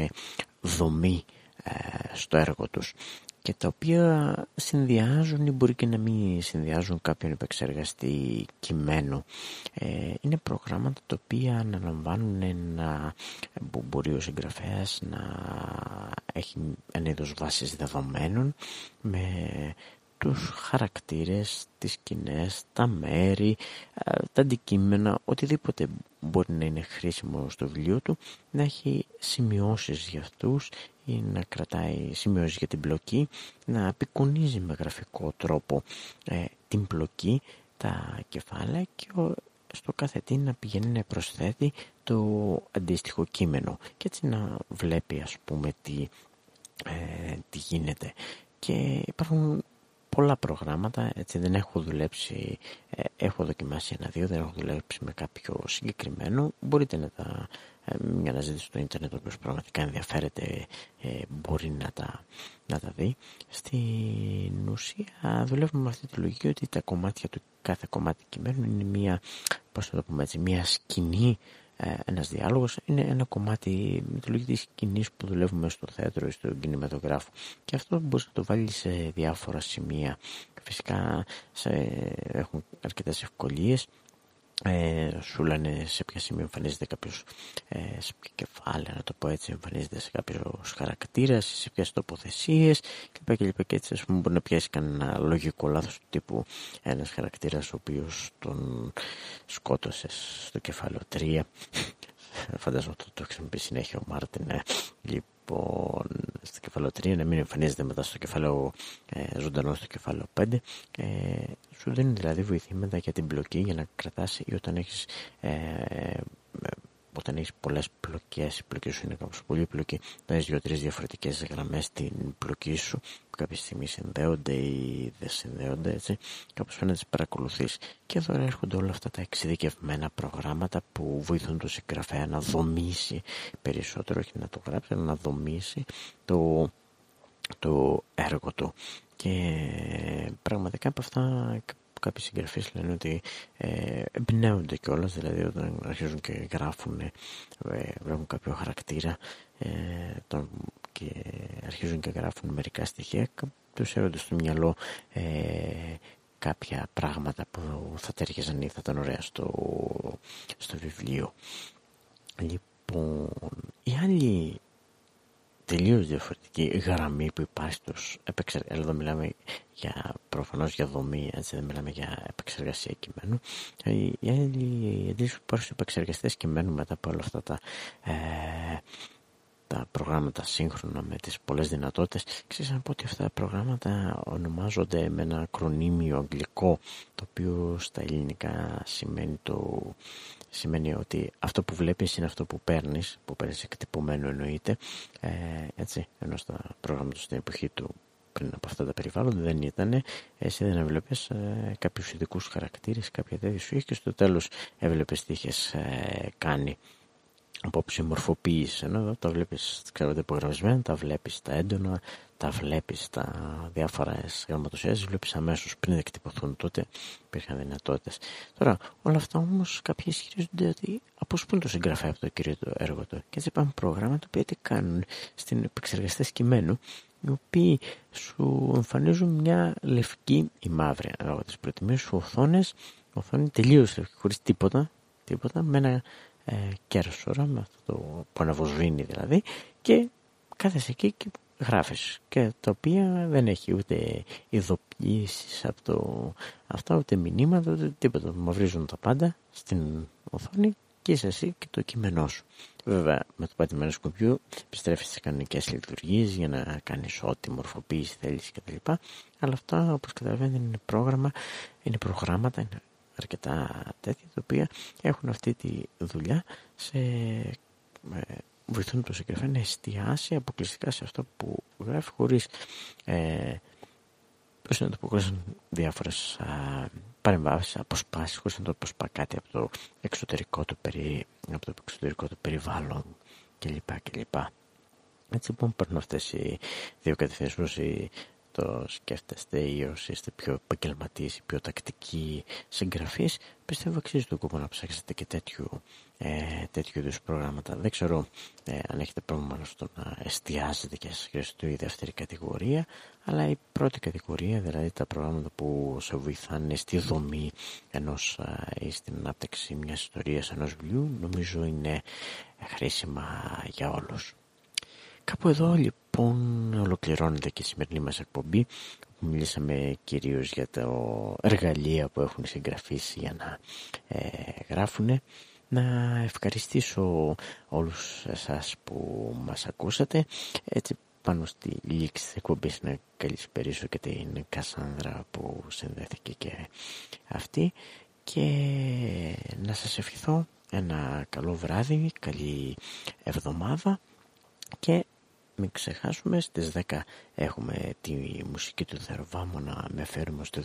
δομή ε, στο έργο τους και τα οποία συνδυάζουν ή μπορεί και να μην συνδυάζουν κάποιον επεξεργαστή κειμένο. Ε, είναι προγράμματα τα οποία αναλαμβάνουν ένα, που μπορεί ο συγγραφέας να έχει ένα είδος βάσης δεδομένων με τους χαρακτήρες, τις σκηνές, τα μέρη, ε, τα αντικείμενα, οτιδήποτε μπορεί να είναι χρήσιμο στο βιβλίο του, να έχει σημειώσεις για αυτούς ή να κρατάει σημειώσεις για την πλοκή, να απεικονίζει με γραφικό τρόπο ε, την πλοκή, τα κεφάλαια και στο κάθε τι να πηγαίνει να προσθέτει το αντίστοιχο κείμενο και έτσι να βλέπει ας πούμε τι, ε, τι γίνεται. Και υπάρχουν πολλά προγράμματα, έτσι δεν έχω δουλέψει, ε, έχω δοκιμάσει ένα-δύο, δεν έχω δουλέψει με κάποιο συγκεκριμένο. Μπορείτε να τα, ε, μια αναζήτηση στο ίντερνετ, ο οποίος πραγματικά ενδιαφέρεται, ε, μπορεί να τα, να τα δει. Στην ουσία δουλεύουμε με αυτή τη λογική ότι τα κομμάτια του κάθε κομμάτι κειμένου είναι μια, πώς θα το πούμε έτσι, μια σκηνή ε, ένας διάλογος. Είναι ένα κομμάτι με τη λογική της σκηνής που δουλεύουμε στο θέατρο ή στο κινηματογράφο. Και αυτό μπορείς να το βάλεις σε διάφορα σημεία. Φυσικά σε, έχουν αρκετές ευκολίες ε, σου λένε σε ποια σημεία εμφανίζεται κάποιος ε, σε ποια κεφάλαια, να το πω έτσι, εμφανίζεται σε κάποιος χαρακτήρας, σε ποιες τοποθεσίες κλπ. Και, και έτσι, ας πούμε, μπορεί να πιάσει κανένα λογικό λάθος του τύπου ένας χαρακτήρας ο οποίος τον σκότωσε στο κεφάλαιο 3. Φαντάζομαι ότι το, το χρησιμοποιεί συνέχεια ο Μάρτιν. Ε. Λοιπόν, στο κεφάλαιο 3 να μην εμφανίζεται μετά στο κεφάλαιο ε, ζωντανό στο κεφάλαιο 5 ε, σου δίνει δηλαδή βοηθήματα για την πλοκή για να κρατάς ή όταν έχεις ε, όταν έχεις πολλές πλοκές, η πλοκή σου είναι κάπως πολύ πλοκή, να έχεις δύο-τρεις διαφορετικές γραμμές στην πλοκή σου που κάποια στιγμή συνδέονται ή δεν συνδέονται έτσι, κάπως φαίνεται να παρακολουθείς. Και εδώ έρχονται όλα αυτά τα εξειδικευμένα προγράμματα που βοηθούν τον συγγραφέα να δομήσει περισσότερο, όχι να το γράψει, αλλά να δομήσει το, το έργο του. Και πραγματικά από αυτά κάποιοι συγγραφείς λένε ότι ε, εμπνέονται κιόλας, δηλαδή όταν αρχίζουν και γράφουν, ε, βλέπουν κάποιο χαρακτήρα ε, τον, και αρχίζουν και γράφουν μερικά στοιχεία, τους έρχονται στο μυαλό ε, κάποια πράγματα που θα ταιριάζαν ή θα ήταν ωραία στο, στο βιβλίο. Λοιπόν, η άλλη τελείως διαφορετική γραμμή που υπάρχει στους επεξεργασίες. Εδώ μιλάμε για, προφανώς για δομή, έτσι δεν μιλάμε για επεξεργασία κειμένου. Η άλλη αντίληψη που υπάρχει στους επεξεργαστές κειμένου μετά από όλα αυτά τα, ε, τα προγράμματα σύγχρονα με τις πολλές δυνατότητες ξέρεις να πω ότι αυτά τα προγράμματα ονομάζονται με ένα ακρονίμιο αγγλικό το οποίο στα ελληνικά σημαίνει το σημαίνει ότι αυτό που βλέπεις είναι αυτό που παίρνεις, που παίρνεις εκτυπωμένο εννοείται, ε, έτσι, ενώ στα προγράμματα στην εποχή του πριν από αυτά τα περιβάλλοντα δεν ήταν, εσύ δεν έβλεπες ε, κάποιους ειδικούς χαρακτήρες, κάποια τέτοια σου και στο τέλος έβλεπες τι είχες ε, κάνει; Απόψη μορφοποίηση ενώ τα βλέπεις ξέρετε υπογραμμισμένα τα βλέπεις τα έντονα τα βλέπεις τα διάφορα γραμματοσιάσεις βλέπεις αμέσως πριν εκτυπωθούν τότε υπήρχαν δυνατότητες. Τώρα όλα αυτά όμως κάποιοι ισχυρίζονται ότι αποσπούν το συγγραφέα από το κύριο το έργο του. Και έτσι υπάρχουν προγράμματα που τι κάνουν στην επεξεργαστές κειμένου οι οποίοι σου εμφανίζουν μια λευκή ή μαύρη ανάλογα τις προτιμίες σου οθόνες οθόνη τελείως λευκή χωρίς τίποτα, τίποτα με ένα ε, κέρσορα με αυτό το που αναβοσβήνει δηλαδή και κάθεσαι εκεί και γράφεις και τα οποία δεν έχει ούτε ειδοποιήσεις από το, αυτά ούτε μηνύματα ούτε τίποτα μαυρίζουν τα πάντα στην οθόνη και είσαι εσύ και το κείμενό σου. Βέβαια, με το πατημένο σκοπιού επιστρέφεις σε κανονικές λειτουργίες για να κάνεις ό,τι μορφοποίηση θέλεις κτλ. Αλλά αυτά, όπως καταλαβαίνετε, είναι πρόγραμμα, είναι προγράμματα, είναι αρκετά τέτοια τα οποία έχουν αυτή τη δουλειά σε, ε, βοηθούν το συγγραφέα να εστιάσει αποκλειστικά σε αυτό που γράφει χωρίς ε, πώς να το πω, χωρίς διάφορες παρεμβάσεις, αποσπάσεις, χωρίς να το αποσπά κάτι από το εξωτερικό του, περι, από το εξωτερικό του περιβάλλον κλπ. κλπ. Έτσι λοιπόν παίρνω αυτές οι δύο κατευθύνσεις το σκέφτεστε ή όσοι είστε πιο επαγγελματίες ή πιο τακτικοί συγγραφείς πιστεύω αξίζει τον κόπο να ψάξετε και τέτοιου, ε, τέτοιου είδους προγράμματα. Δεν ξέρω ε, αν έχετε πρόβλημα στο να εστιάζετε και σας χρειαστεί η δεύτερη κατηγορία αλλά η πρώτη κατηγορία δηλαδή τα προγράμματα που σε βοηθάνε στη δομή ενός ή στην ανάπτυξη μιας ιστορίας ενός βιβλίου νομίζω είναι χρήσιμα για όλους Κάπου εδώ λοιπόν ολοκληρώνεται και η σημερινή μας εκπομπή. Που μιλήσαμε κυρίως για τα εργαλεία που έχουν συγγραφήσει για να ε, γράφουν να ευχαριστήσω όλους εσάς που μας ακούσατε. Έτσι πάνω στη λήξη της εκπομπής να καλησπερίσω και την Κασάνδρα που συνδέθηκε και αυτή. Και να σας ευχηθώ ένα καλό βράδυ, καλή εβδομάδα και μην ξεχάσουμε στις 10 έχουμε τη μουσική του Θεροβάμωνα με φέρουμε στο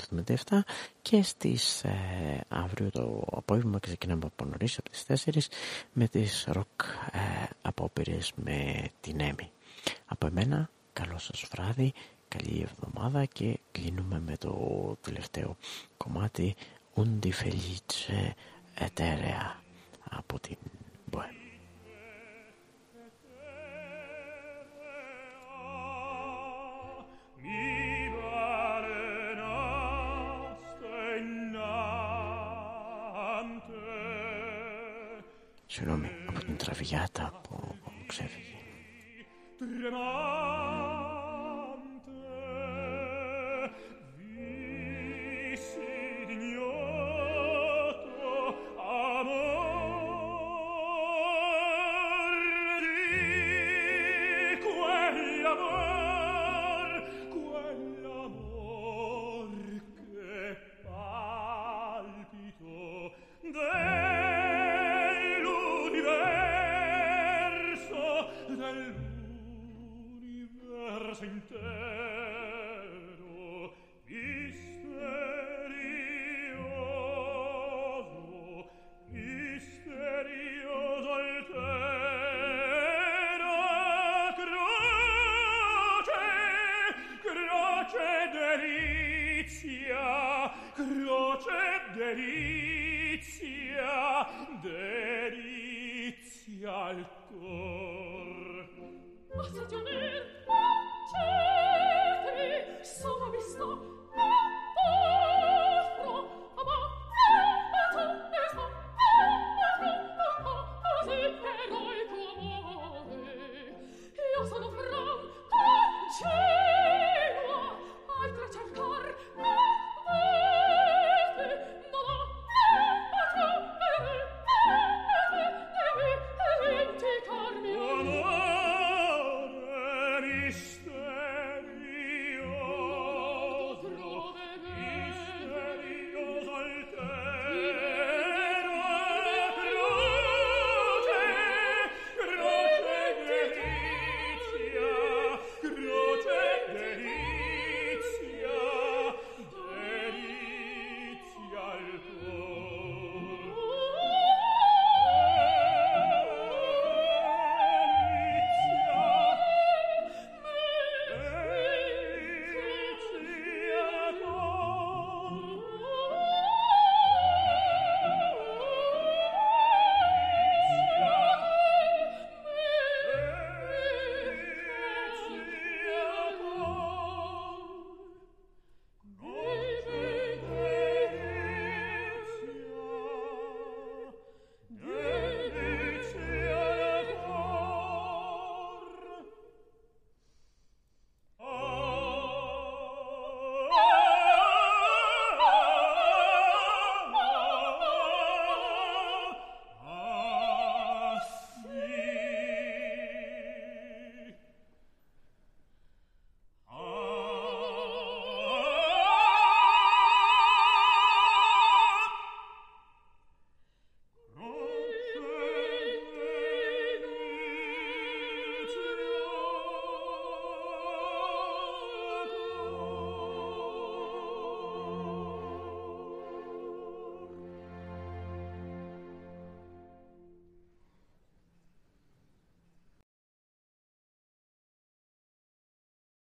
77 και στις ε, αύριο το απόγευμα ξεκινάμε από νωρίς από τις 4 με τις ροκ ε, απόπειρες με την Έμι. Από εμένα καλό σας βράδυ, καλή εβδομάδα και κλείνουμε με το τελευταίο κομμάτι «Undi felice eterea» από την Συγγνώμη, από την τραβιάτα που μου ξέφυγε.